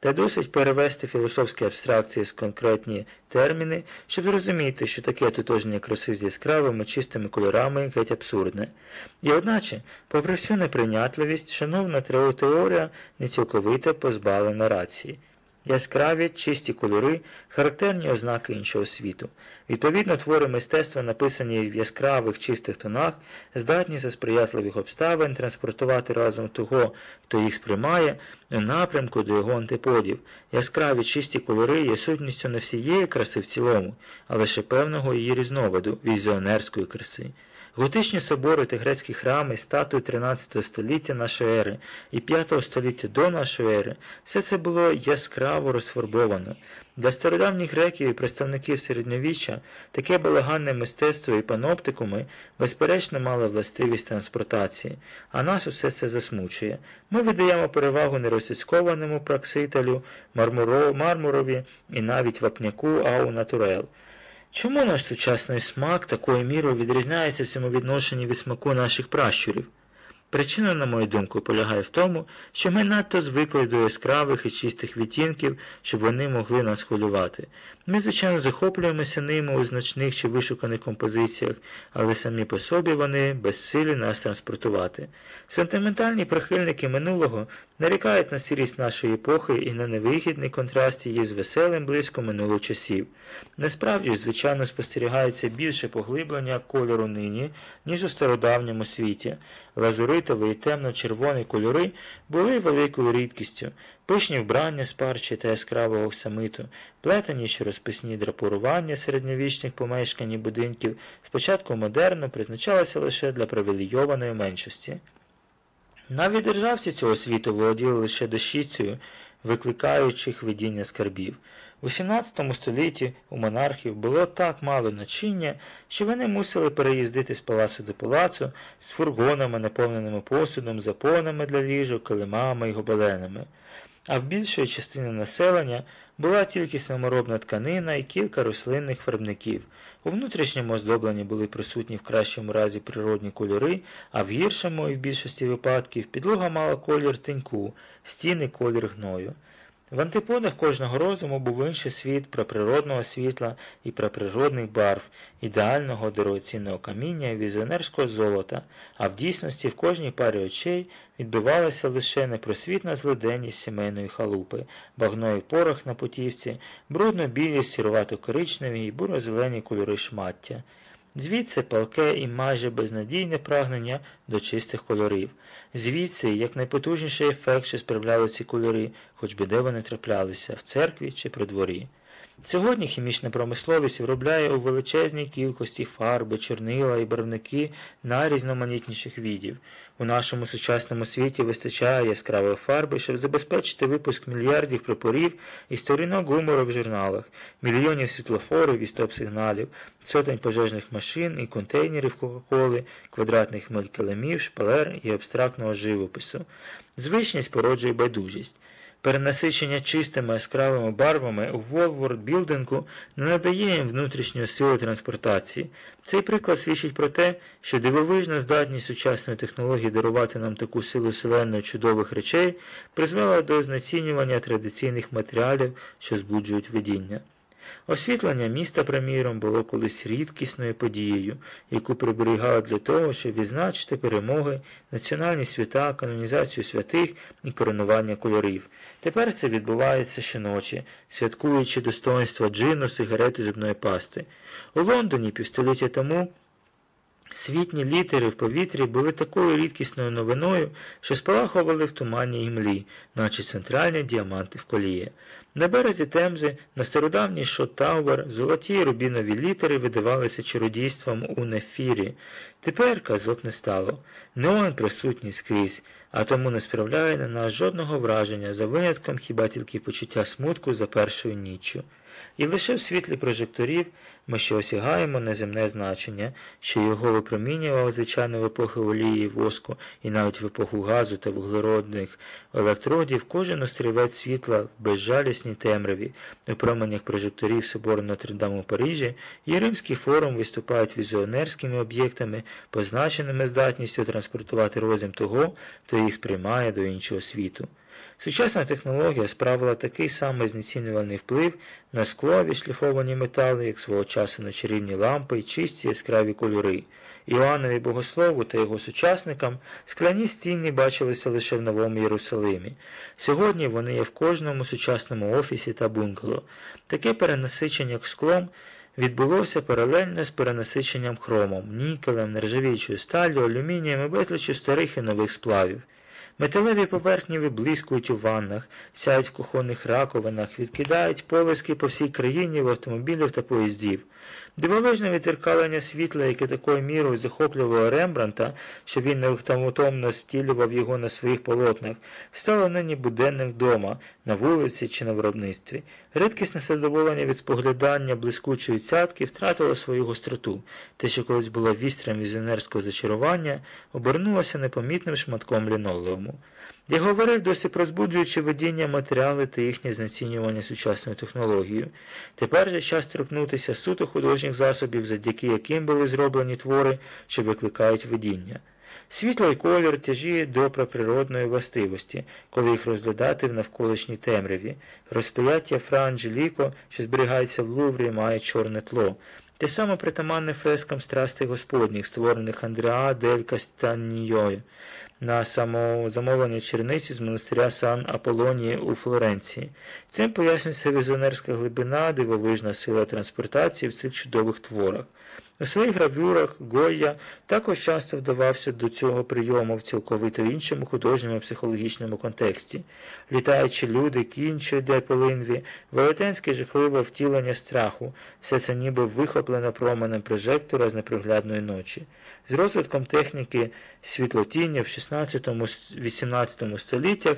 Та досить перевести філософські абстракції з конкретні терміни, щоб зрозуміти, що таке ототожнення краси з яскравими чистими кольорами геть абсурдне. І одначе, попри всю неприйнятливість, шановна теорія не цілковито позбавлена рації. Яскраві, чисті кольори, характерні ознаки іншого світу. Відповідно, твори мистецтва, написані в яскравих чистих тонах, здатні за сприятливих обставин транспортувати разом того, хто їх сприймає, у напрямку до його антиподів. Яскраві чисті кольори є сутністю не всієї краси в цілому, а лише певного її різновиду візіонерської краси. Готичні собори та грецькі храми, статуї 13 століття нашої ери і 5 століття до нашої ери, все це було яскраво розфарбовано. Для стародавніх греків і представників середньовіччя таке балаганне мистецтво і паноптикуми, безперечно, мали властивість транспортації, а нас усе це засмучує. Ми видаємо перевагу нерозцькованому праксителю, мармурові і навіть вапняку ау натурел. Чому наш сучасний смак такою мірою відрізняється в цьому відношенні від смаку наших пращурів? Причина, на мою думку, полягає в тому, що ми надто звикли до яскравих і чистих відтінків, щоб вони могли нас хвилювати. Ми, звичайно, захоплюємося ними у значних чи вишуканих композиціях, але самі по собі вони безсилі нас транспортувати. Сентиментальні прихильники минулого нарікають на сірість нашої епохи і на невигідний контраст її з веселим близько минулих часів. Насправді, звичайно, спостерігається більше поглиблення кольору нині, ніж у стародавньому світі. Лазуритовий і темно-червоні кольори були великою рідкістю. Пишні вбрання з парчі та яскравого оксамиту, плетені чи розписні драпурування середньовічних помешкань і будинків, спочатку модерно призначалися лише для привілейованої меншості. Навіть державці цього світу володіли лише дощицею, викликаючих видіння скарбів. У XVII столітті у монархів було так мало начиння, що вони мусили переїздити з палацу до палацу з фургонами, наповненими посудом, запонами для ліжок, килимами і гобеленами а в більшої частини населення була тільки саморобна тканина і кілька рослинних фарбників. У внутрішньому оздобленні були присутні в кращому разі природні кольори, а в гіршому і в більшості випадків підлога мала колір теньку, стіни колір гною. В антиподах кожного розуму був інший світ про природного світла і проприродних барв, ідеального дорогоцінного каміння і візіонерського золота, а в дійсності в кожній парі очей відбивалася лише непросвітна злиденність сімейної халупи, багної порох на путівці, брудно-білі, сірувато-коричневі і буро-зелені кольори шмаття. Звідси палке і майже безнадійне прагнення до чистих кольорів. Звідси, як найпотужніший ефект, що справляли ці кольори, хоч би де вони траплялися, в церкві чи при дворі. Сьогодні хімічна промисловість виробляє у величезній кількості фарби, чорнила і барвники найрізноманітніших видів. У нашому сучасному світі вистачає яскравої фарби, щоб забезпечити випуск мільярдів прапорів і сторінок гумору в журналах, мільйонів світлофорів і стоп-сигналів, сотень пожежних машин і контейнерів Кока-Коли, квадратних мелькелемів, шпалер і абстрактного живопису. Звичність породжує байдужість. Перенасичення чистими яскравими барвами у Волворд-білдингу не надає їм внутрішньої сили транспортації. Цей приклад свідчить про те, що дивовижна здатність сучасної технології дарувати нам таку силу вселенної чудових речей призвела до знецінювання традиційних матеріалів, що збуджують видіння. Освітлення міста, приміром, було колись рідкісною подією, яку приберігали для того, щоб відзначити перемоги, національні свята, канонізацію святих і коронування кольорів. Тепер це відбувається щоночі, святкуючи достоинство джину, сигарети зубної пасти. У Лондоні півстоліття тому. Світні літери в повітрі були такою рідкісною новиною, що спалахували в туманній імлі, наче центральні діаманти в коліє. На березі Темзи, на стародавній шотавер золоті рубінові літери видавалися чародійством у нефірі. Тепер казок не стало. Неон присутній скрізь, а тому не справляє на нас жодного враження за винятком хіба тільки почуття смутку за першою ніччю. І лише в світлі прожекторів ми ще осягаємо неземне значення, що його випромінював, звичайно, в епоху олії, воску і навіть в епоху газу та вуглеродних електродів, кожен острівець світла в безжалісній темряві, у променях прожекторів собору Нотр-Дам у Парижі і Римський форум виступають візіонерськими об'єктами, позначеними здатністю транспортувати розум того, хто їх сприймає до іншого світу. Сучасна технологія справила такий самий знецінювальний вплив на скло відшліфовані метали, як свого часу на чарівні лампи і чисті яскраві кольори. Іоаннові Богослову та його сучасникам скляні стіни бачилися лише в Новому Єрусалимі. Сьогодні вони є в кожному сучасному офісі та бунгало. Таке перенасичення склом відбулося паралельно з перенасиченням хромом, нікелем, нержавіючою сталлю, алюмінієм і безліччю старих і нових сплавів. Металеві поверхні виблискують у ваннах, сяють в кухонних раковинах, відкидають повиски по всій країні в автомобілів та поїздів. Дивовижне відзеркалення світла, яке такою мірою захоплювало Рембранта, що він невтомно втілював його на своїх полотнах, стало нині буденним вдома, на вулиці чи на виробництві. Рідкісне задоволення від споглядання блискучої цятки втратило свою гостроту. Те, що колись було вістрям візіонерського зачарування, обернулося непомітним шматком лінолеуму. Я говорив досить розбуджуючи видіння матеріали та їхнє знецінювання сучасною технологією. Тепер же час торкнутися суто художніх засобів, завдяки яким були зроблені твори, що викликають видіння. Світло і колір тяжіють до природної властивості, коли їх розглядати в навколишній темряві. Розпияття Фра Анджеліко, що зберігається в Луврі, має чорне тло. Те саме притаманне фрескам страстей Господніх, створених Андреа дель Кастаньйою на самозамовлення черниці з монастиря Сан Аполонії у Флоренції. Цим пояснюється візіонерська глибина, дивовижна сила транспортації в цих чудових творах. У своїх гравюрах Гойя також часто вдавався до цього прийому в цілковито іншому художньому психологічному контексті. Літаючі люди, кінчі, де полинві, велетенське жахливе втілення страху, все це ніби вихоплено променем прожектора з неприглядної ночі. З розвитком техніки світлотіння в 16-18 століттях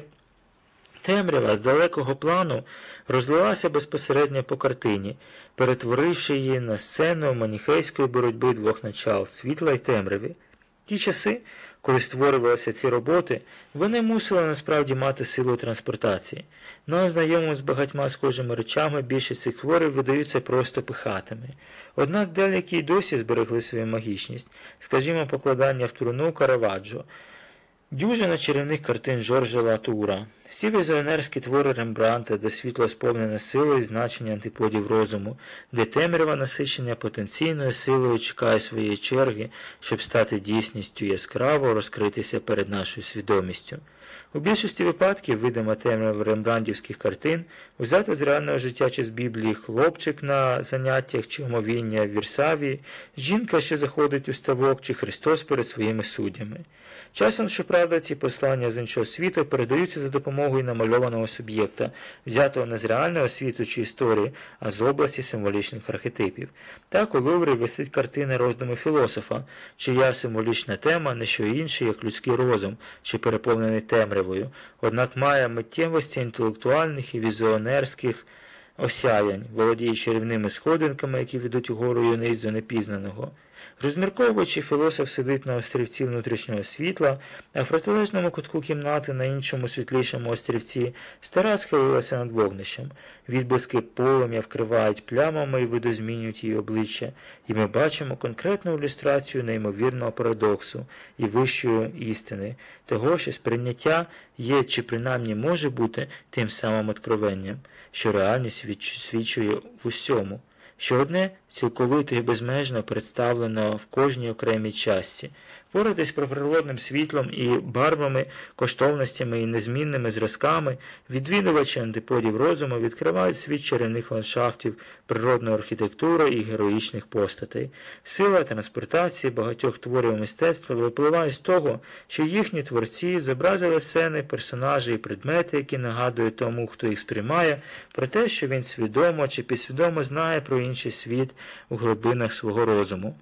темрява з далекого плану розлилася безпосередньо по картині, перетворивши її на сцену маніхейської боротьби двох начал світла й темряві. Ті часи, коли створювалися ці роботи, вони мусили насправді мати силу транспортації. Но знайомим з багатьма схожими речами більшість цих творів видаються просто пихатими. Однак деякі й досі зберегли свою магічність, скажімо, покладання в труну Караваджо, дюжина чарівних картин Жоржа Латура, всі візіонерські твори Рембранта, де світло сповнене силою і значення антиподів розуму, де темрява насичення потенційною силою чекає своєї черги, щоб стати дійсністю яскраво розкритися перед нашою свідомістю. У більшості випадків видима темрява рембрандівських картин взята з реального життя чи з Біблії хлопчик на заняттях чи омовіння в Вірсавії, жінка, що заходить у ставок, чи Христос перед своїми суддями. Часом, щоправда, ці послання з іншого світу передаються за допомогою намальованого суб'єкта, взятого не з реального світу чи історії, а з області символічних архетипів. Так у Луврі висить картина роздуму філософа, чия символічна тема не що інше, як людський розум, що переповнений темрявою, однак має миттєвості інтелектуальних і візіонерських осяянь, володіє чарівними сходинками, які ведуть угору вниз до непізнаного. Розмірковуючи, філософ сидить на острівці внутрішнього світла, а в протилежному кутку кімнати на іншому світлішому острівці стара схилилася над вогнищем. Відблиски полум'я вкривають плямами і видозмінюють її обличчя, і ми бачимо конкретну ілюстрацію неймовірного парадоксу і вищої істини, того, що сприйняття є чи принаймні може бути тим самим откровенням, що реальність відсвічує в усьому що одне цілковито і безмежно представлено в кожній окремій частці, Порадись про природним світлом і барвами, коштовностями і незмінними зразками, відвідувачі антиподів розуму відкривають світ чарівних ландшафтів, природної архітектури і героїчних постатей. Сила транспортації багатьох творів мистецтва випливає з того, що їхні творці зобразили сцени, персонажі і предмети, які нагадують тому, хто їх сприймає, про те, що він свідомо чи підсвідомо знає про інший світ у глибинах свого розуму.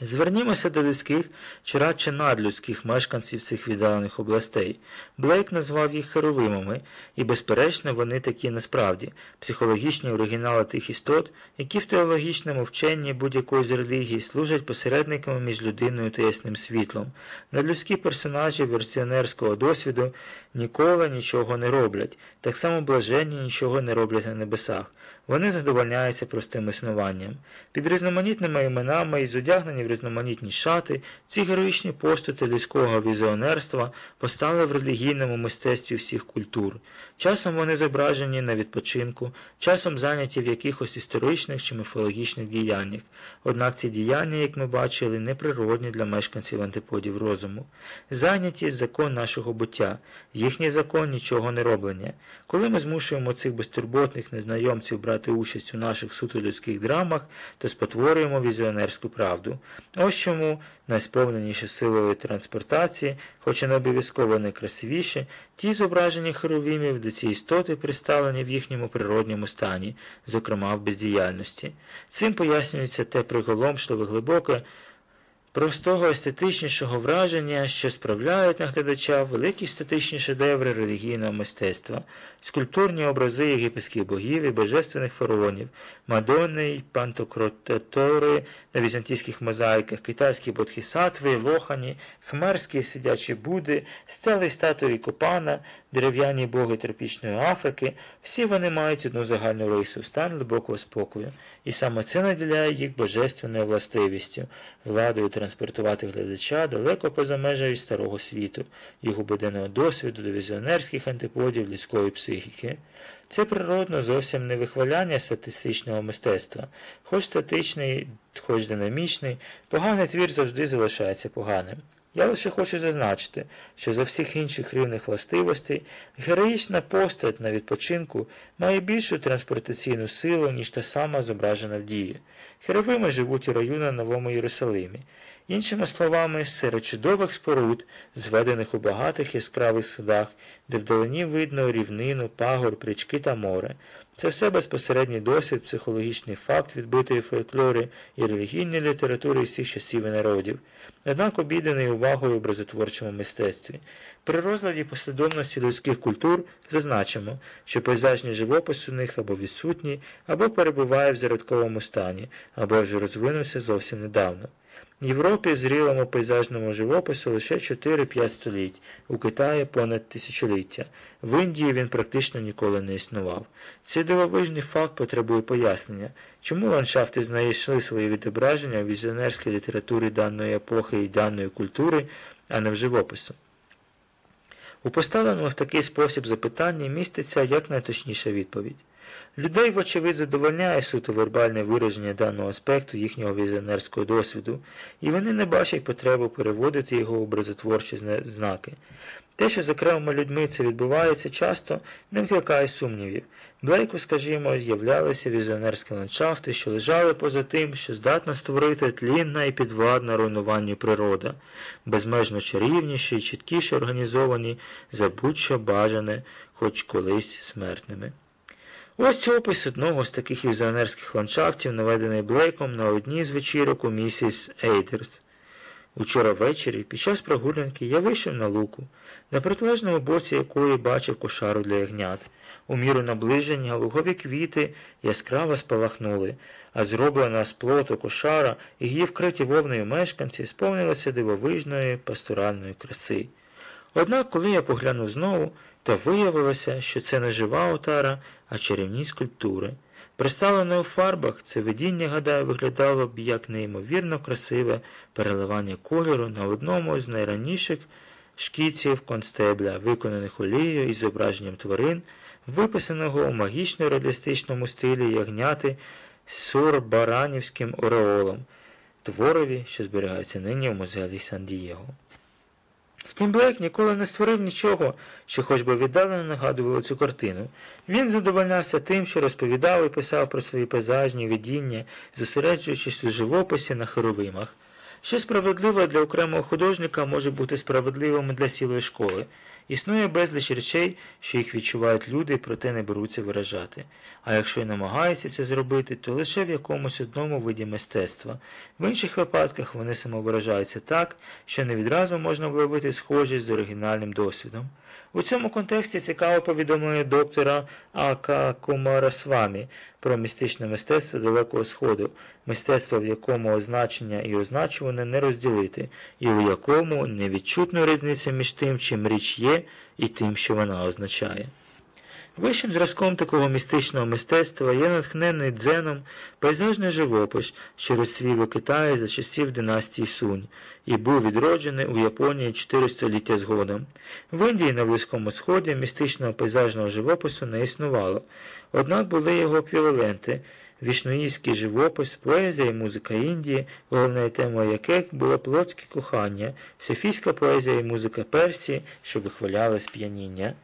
Звернімося до людських чи радше надлюдських мешканців цих віддалених областей. Блейк назвав їх херовимами, і, безперечно, вони такі насправді психологічні оригінали тих істот, які в теологічному вченні будь-якої з релігій служать посередниками між людиною та ясним світлом. Надлюдські персонажі версіонерського досвіду ніколи нічого не роблять, так само блаженні нічого не роблять на небесах. Вони задовольняються простим існуванням. Під різноманітними іменами і зодягнені в різноманітні шати, ці героїчні постати людського візіонерства постали в релігійному мистецтві всіх культур. Часом вони зображені на відпочинку, часом зайняті в якихось історичних чи міфологічних діяннях. Однак ці діяння, як ми бачили, неприродні для мешканців антиподів розуму. Зайняті закон нашого буття, їхній закон нічого не роблення. Коли ми змушуємо цих безтурботних незнайомців брати участь у наших суто людських драмах, то спотворюємо візіонерську правду. Ось чому найсповненіші силової транспортації, хоч і не обов'язково найкрасивіші, ті зображення херовімів, де ці істоти представлені в їхньому природньому стані, зокрема в бездіяльності. Цим пояснюється те приголомшливе глибоке. Простого естетичнішого враження, що справляють на глядача великі статичні шедеври релігійного мистецтва, скульптурні образи єгипетських богів і божественних фараонів, мадонни й пантокротатори на візантійських мозаїках, китайські бодхісатви, лохані, хмерські сидячі буди, стели статуї Копана, дерев'яні боги тропічної Африки, всі вони мають одну загальну рису, стан глибокого спокою, і саме це наділяє їх божественною властивістю, владою транспортувати глядача далеко поза межею старого світу, його буденного досвіду до візіонерських антиподів людської психіки. Це природно зовсім не вихваляння статистичного мистецтва, хоч статичний, хоч динамічний, поганий твір завжди залишається поганим. Я лише хочу зазначити, що за всіх інших рівних властивостей героїчна постать на відпочинку має більшу транспортаційну силу, ніж та сама зображена в дії. Херовими живуть у раю на Новому Єрусалимі. Іншими словами, серед чудових споруд, зведених у багатих яскравих садах, де вдалині видно рівнину, пагор, прічки та море. Це все безпосередній досвід, психологічний факт відбитої фольклори і релігійної літератури всіх часів і народів, однак обіданий увагою образотворчому мистецтві. При розладі послідовності людських культур зазначимо, що пейзажні живопис у них або відсутні, або перебуває в зарядковому стані, або ж розвинувся зовсім недавно. В Європі зрілому пейзажному живопису лише 4-5 століть, у Китаї понад тисячоліття. В Індії він практично ніколи не існував. Цей дивовижний факт потребує пояснення, чому ландшафти знайшли свої відображення у візіонерській літературі даної епохи і даної культури, а не в живопису. У поставленому в такий спосіб запитанні міститься якнайточніша відповідь. Людей, вочевидь, задовольняє суто вербальне вираження даного аспекту їхнього візіонерського досвіду, і вони не бачать потребу переводити його в образотворчі знаки. Те, що з окремими людьми це відбувається часто, не викликає сумнівів. Блейку, скажімо, з'являлися візіонерські ландшафти, що лежали поза тим, що здатна створити тлінна і підвладна руйнуванню природа, безмежно чарівніші і чіткіше організовані за будь-що бажане, хоч колись смертними. Ось опис одного з таких візіонерських ландшафтів, наведений Блейком на одній з вечірок у місіс Ейдерс. Учора ввечері, під час прогулянки, я вийшов на луку, на протилежному боці якої бачив кошару для ягнят. У міру наближення лугові квіти яскраво спалахнули, а зроблена з плоту кошара і її вкриті вовною мешканці сповнилися дивовижної пасторальної краси. Однак, коли я поглянув знову, то виявилося, що це не жива отара, а чарівні скульптури. Представлене у фарбах, це видіння, гадаю, виглядало б як неймовірно красиве переливання кольору на одному з найраніших шкіців констебля, виконаних олією із зображенням тварин, виписаного у магічно-реалістичному стилі ягняти сурбаранівським ореолом, творові, що зберігається нині в музеї Сан-Дієго. Втім, Блейк ніколи не створив нічого, що хоч би віддалено нагадувало цю картину. Він задовольнявся тим, що розповідав і писав про свої пейзажні видіння, зосереджуючись у живописі на херовимах. Що справедливе для окремого художника може бути справедливим для цілої школи. Існує безліч речей, що їх відчувають люди, проте не беруться виражати. А якщо й намагаються це зробити, то лише в якомусь одному виді мистецтва. В інших випадках вони самовиражаються так, що не відразу можна вловити схожість з оригінальним досвідом. У цьому контексті цікаво повідомлення доктора Ака Кумарасвамі про містичне мистецтво Далекого Сходу, мистецтво, в якому означення і означування не розділити, і у якому невідчутна різниця між тим, чим річ є, і тим, що вона означає. Вищим зразком такого містичного мистецтва є натхнений дзеном пейзажний живопис, що розцвів у Китаї за часів династії Сунь і був відроджений у Японії 4 століття згодом. В Індії на Близькому Сході містичного пейзажного живопису не існувало, однак були його еквіваленти. Вішнуївський живопис, поезія і музика Індії, головною темою яких було плотське кохання, софійська поезія і музика Персії, що вихваляли сп'яніння.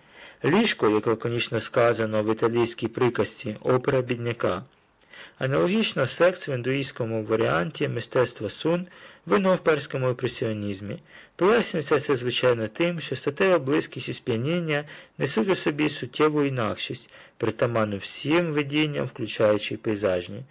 Ліжко, як лаконічно сказано в італійській приказці, опера бідняка. Аналогічно секс в індуїзькому варіанті мистецтва сун вино в перському імпресіонізмі. Пояснюється це, звичайно, тим, що статева близькість і сп'яніння несуть у собі суттєву інакшість, притаманну всім видінням, включаючи пейзажні.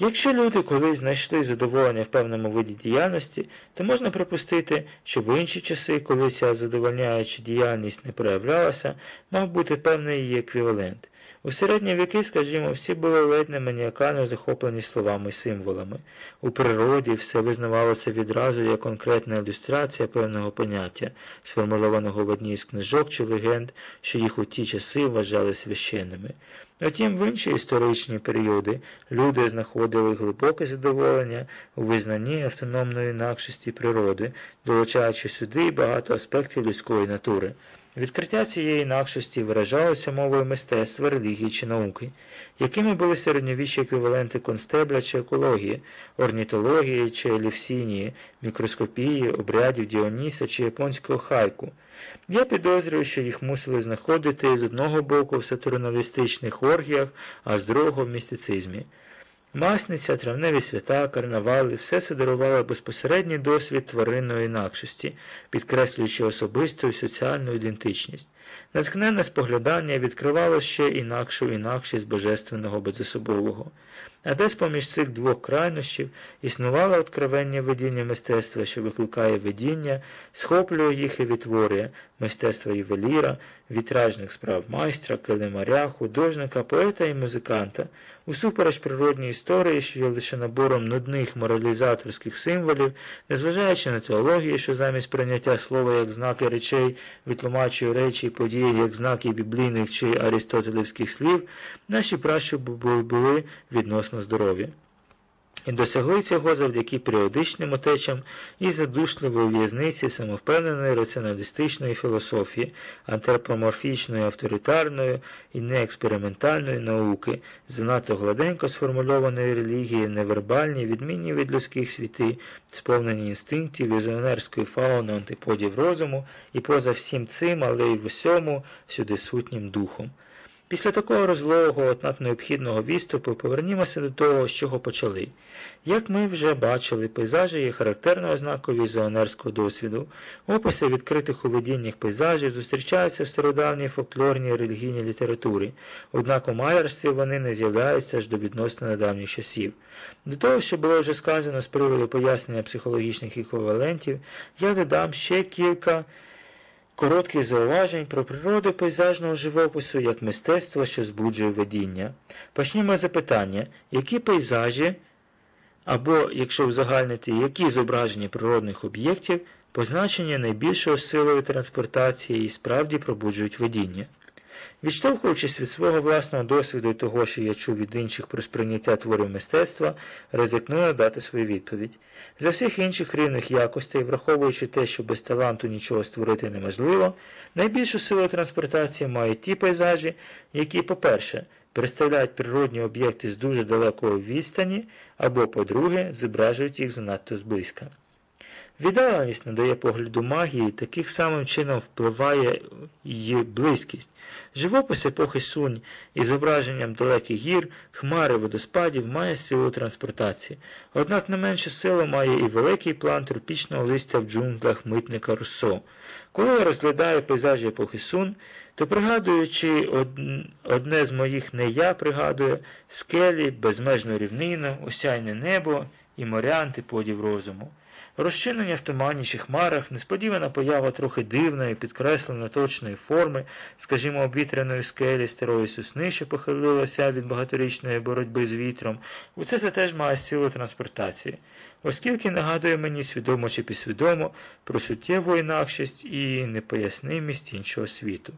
Якщо люди колись знайшли задоволення в певному виді діяльності, то можна припустити, що в інші часи, коли ця задовольняюча діяльність не проявлялася, мав бути певний її еквівалент. У середні віки, скажімо, всі були ледь не маніакально захоплені словами і символами. У природі все визнавалося відразу як конкретна ілюстрація певного поняття, сформульованого в одній з книжок чи легенд, що їх у ті часи вважали священними. Втім, в інші історичні періоди люди знаходили глибоке задоволення у визнанні автономної інакшості природи, долучаючи сюди багато аспектів людської натури. Відкриття цієї інакшості виражалося мовою мистецтва, релігії чи науки, якими були середньовічні еквіваленти констебля чи екології, орнітології чи елівсінії, мікроскопії, обрядів Діоніса чи японського хайку. Я підозрюю, що їх мусили знаходити з одного боку в сатурналістичних оргіях, а з другого в містицизмі. Масниця, травневі свята, карнавали все це дарувало безпосередній досвід тваринної інакшості, підкреслюючи особисту і соціальну ідентичність. Натхненне споглядання відкривало ще інакшу інакшість божественного безособового. А десь поміж цих двох крайнощів існувало откровення видіння мистецтва, що викликає видіння, схоплює їх і відтворює мистецтво ювеліра, вітражних справ майстра, килимаря, художника, поета і музиканта, усупереч природній історії, що є лише набором нудних моралізаторських символів, незважаючи на теологію, що замість прийняття слова як знаки речей витлумачує речі і події як знаки біблійних чи аристотелівських слів, наші пращуби були відносно здорові. І досягли цього завдяки періодичним утечам і задушливої в'язниці самовпевненої раціоналістичної філософії, антропоморфічної, авторитарної і неекспериментальної науки, занадто гладенько сформульованої релігії, невербальні, відмінні від людських світи, сповнені інстинктів, візіонерської фауни, антиподів розуму, і поза всім цим, але й в усьому, всюди сутнім духом. Після такого розлогого, однак необхідного відступу повернімося до того, з чого почали. Як ми вже бачили, пейзажі є характерною ознакою візіонерського досвіду. Описи відкритих у видіннях пейзажів зустрічаються в стародавній фольклорній релігійній літературі, однак у малярстві вони не з'являються аж до відносно недавніх часів. До того, що було вже сказано з приводу пояснення психологічних еквівалентів, я додам ще кілька. Коротких зауважень про природу пейзажного живопису як мистецтво, що збуджує видіння. Почнімо запитання, які пейзажі, або, якщо узагальнити, які зображення природних об'єктів позначені найбільшою силою транспортації і справді пробуджують видіння. Відштовхуючись від свого власного досвіду і того, що я чув від інших про сприйняття творів мистецтва, ризикную дати свою відповідь. За всіх інших рівних якостей, враховуючи те, що без таланту нічого створити неможливо, найбільшу силу транспортації мають ті пейзажі, які, по-перше, представляють природні об'єкти з дуже далекої відстані, або, по-друге, зображують їх занадто зблизька. Віддаленість надає погляду магії, таким самим чином впливає її близькість. Живопис епохи Сунь із зображенням далеких гір, хмари водоспадів має силу транспортації. Однак не менше силу має і великий план тропічного листя в джунглях митника Руссо. Коли я розглядаю пейзажі епохи Сун, то пригадуючи одне з моїх не я пригадує скелі, безмежну рівнину, осяйне небо і моря антиподів розуму. Розчинення в тумані чи хмарах, несподівана поява трохи дивної, підкреслено точної форми, скажімо, обвітряної скелі старої сосни, що похилилася від багаторічної боротьби з вітром, усе це теж має силу транспортації, оскільки нагадує мені свідомо чи підсвідомо про суттєву інакшість і непояснимість іншого світу.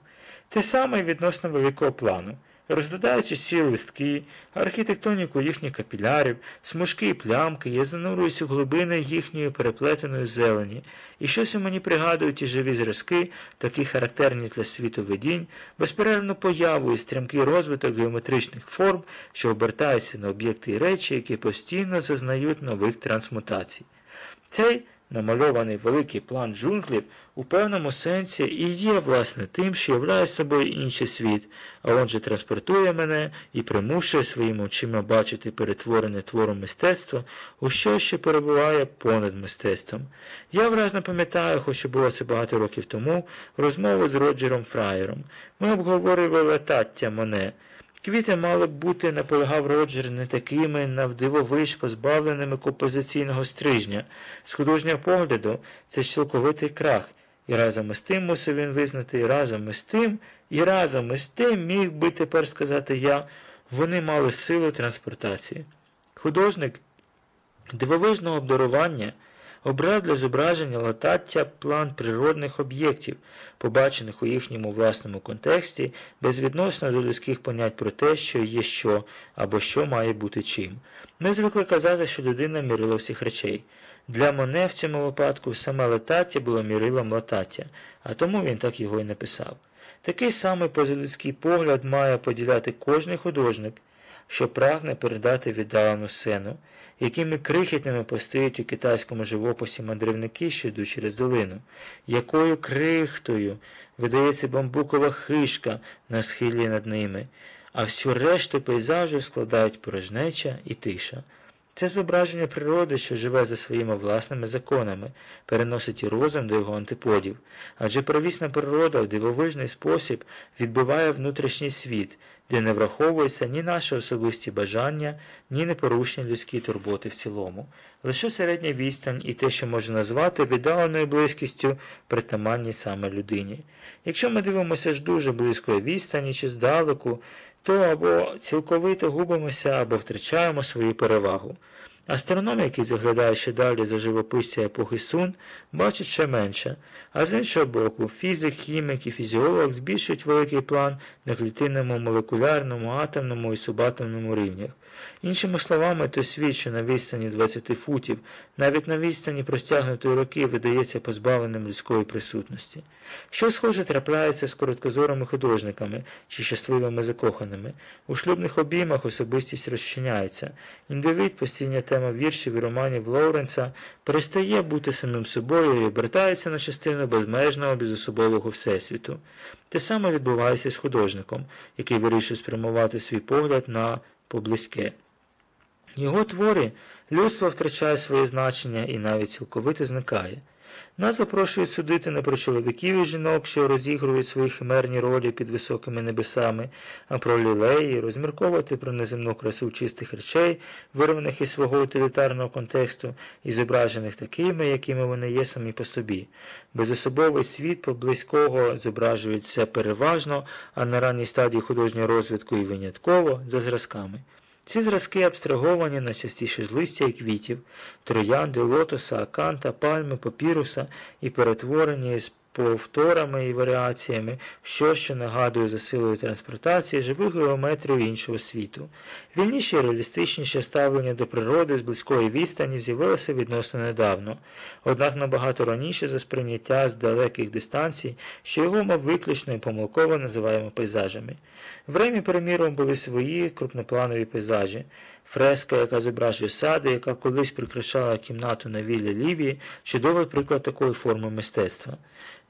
Те саме відносно великого плану розглядаючи ці листки, архітектоніку їхніх капілярів, смужки і плямки, я занурююсь у глибини їхньої переплетеної зелені, і щось у мені пригадують ті живі зразки, такі характерні для світу видінь, безперервну появу і стрімкий розвиток геометричних форм, що обертаються на об'єкти і речі, які постійно зазнають нових трансмутацій. Цей Намальований великий план джунглів у певному сенсі і є, власне, тим, що являє собою інший світ, а отже транспортує мене і примушує своїми очима бачити перетворене твором мистецтва у що ще перебуває понад мистецтвом. Я вразно пам'ятаю, хоч і було це багато років тому, розмову з Роджером Фраєром. Ми обговорювали таття Моне. Квіти мали б бути, наполягав Роджер, не такими навдивовиш позбавленими композиційного стрижня. З художнього погляду це цілковитий крах, і разом із тим мусив він визнати, і разом із тим, і разом із тим міг би тепер сказати я, вони мали силу транспортації. Художник дивовижного обдарування обрав для зображення латаття план природних об'єктів, побачених у їхньому власному контексті, безвідносно до людських понять про те, що є що або що має бути чим. Ми звикли казати, що людина мірила всіх речей. Для Моне в цьому випадку саме латаття було мірилом латаття, а тому він так його і написав. Такий самий позалюдський погляд має поділяти кожний художник, що прагне передати віддалену сцену якими крихітними постають у китайському живописі мандрівники, що йдуть через долину, якою крихтою видається бамбукова хишка на схилі над ними, а всю решту пейзажу складають порожнеча і тиша. Це зображення природи, що живе за своїми власними законами, переносить і розум до його антиподів, адже первісна природа в дивовижний спосіб відбиває внутрішній світ, де не враховуються ні наші особисті бажання, ні непорушні людські турботи в цілому, лише середня відстань і те, що можна назвати віддаленою близькістю, притаманні саме людині. Якщо ми дивимося ж дуже близької відстані чи здалеку, то або цілковито губимося, або втрачаємо свою перевагу. Астроном, який заглядає ще далі за живописця епохи Сун, бачить ще менше, а з іншого боку, фізик, хімік і фізіолог збільшують великий план на клітинному, молекулярному, атомному і субатомному рівнях. Іншими словами, той світ, що на відстані 20 футів, навіть на відстані простягнутої роки видається позбавленим людської присутності. Що схоже трапляється з короткозорими художниками чи щасливими закоханими. У шлюбних обіймах особистість розчиняється. Індивід, постійна тема віршів і романів Лоуренса, перестає бути самим собою і обертається на частину безмежного безособового всесвіту. Те саме відбувається з художником, який вирішив спрямувати свій погляд на поблизьке. Його твори людство втрачає своє значення і навіть цілковито зникає. Нас запрошують судити не про чоловіків і жінок, що розігрують свої химерні ролі під високими небесами, а про лілеї, розмірковувати про неземну красу чистих речей, вирваних із свого утилітарного контексту і зображених такими, якими вони є самі по собі. Безособовий світ поблизького зображується переважно, а на ранній стадії художнього розвитку і винятково за зразками. Ці зразки абстраговані найчастіше з листя і квітів, троянди, лотоса, аканта, пальми, папіруса і перетворені з повторами і варіаціями, що що нагадує за силою транспортації живу геометрію іншого світу. Вільніше і реалістичніше ставлення до природи з близької відстані з'явилося відносно недавно, однак набагато раніше за сприйняття з далеких дистанцій, що його ми виключно і помилково називаємо пейзажами. В Римі, приміром, були свої крупнопланові пейзажі. Фреска, яка зображує сади, яка колись прикрашала кімнату на віллі Лівії, чудовий приклад такої форми мистецтва.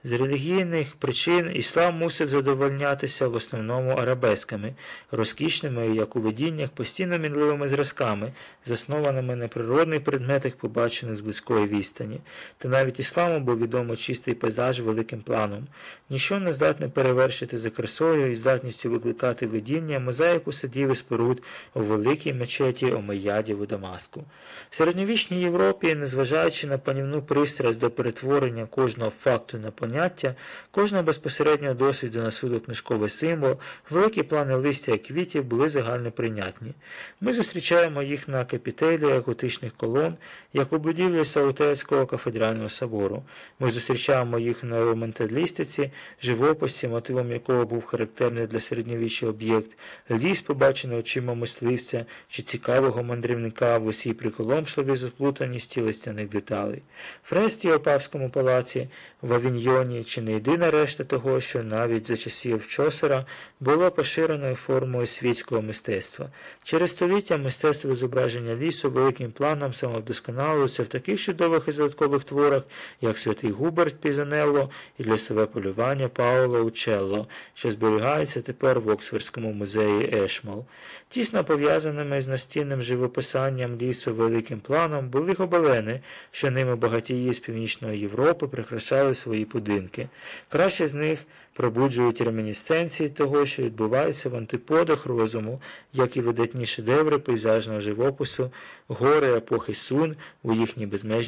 З релігійних причин іслам мусив задовольнятися в основному арабесками, розкішними, як у видіннях, постійно мінливими зразками, заснованими на природних предметах, побачених з близької відстані. Та навіть ісламу був відомий чистий пейзаж великим планом. Ніщо не здатне перевершити за красою і здатністю викликати видіння мозаїку садів і споруд у великій мечеті Омеядів у Дамаску. В середньовічній Європі, незважаючи на панівну пристрасть до перетворення кожного факту на поняття, кожного безпосереднього досвіду на суду книжковий символ, великі плани листя і квітів були загально прийнятні. Ми зустрічаємо їх на капітеліях готичних колон, як у будівлі Саутецького кафедрального собору. Ми зустрічаємо їх на романталістиці, живописі, мотивом якого був характерний для середньовіччя об'єкт, ліс, побачений очима мисливця чи цікавого мандрівника в усій приколомшливій заплутаності листяних деталей. Фресті у папському палаці в Авіньйоні чи не єдина решта того, що навіть за часів Чосера було поширеною формою світського мистецтва. Через століття мистецтво зображення лісу великим планом самовдосконалилося в таких чудових і загадкових творах, як Святий Губерт Пізанелло і лісове полювання Паоло Учелло, що зберігається тепер в Оксфордському музеї Ешмал. Тісно пов'язаними з настінним живописанням лісу великим планом були гобелени, що ними багатії з північної Європи прикрашали свої будинки. Краще з них пробуджують ремінісценції того, що відбувається в антиподах розуму, як і видатні шедеври пейзажного живопису, гори епохи Сун у їхній безмежній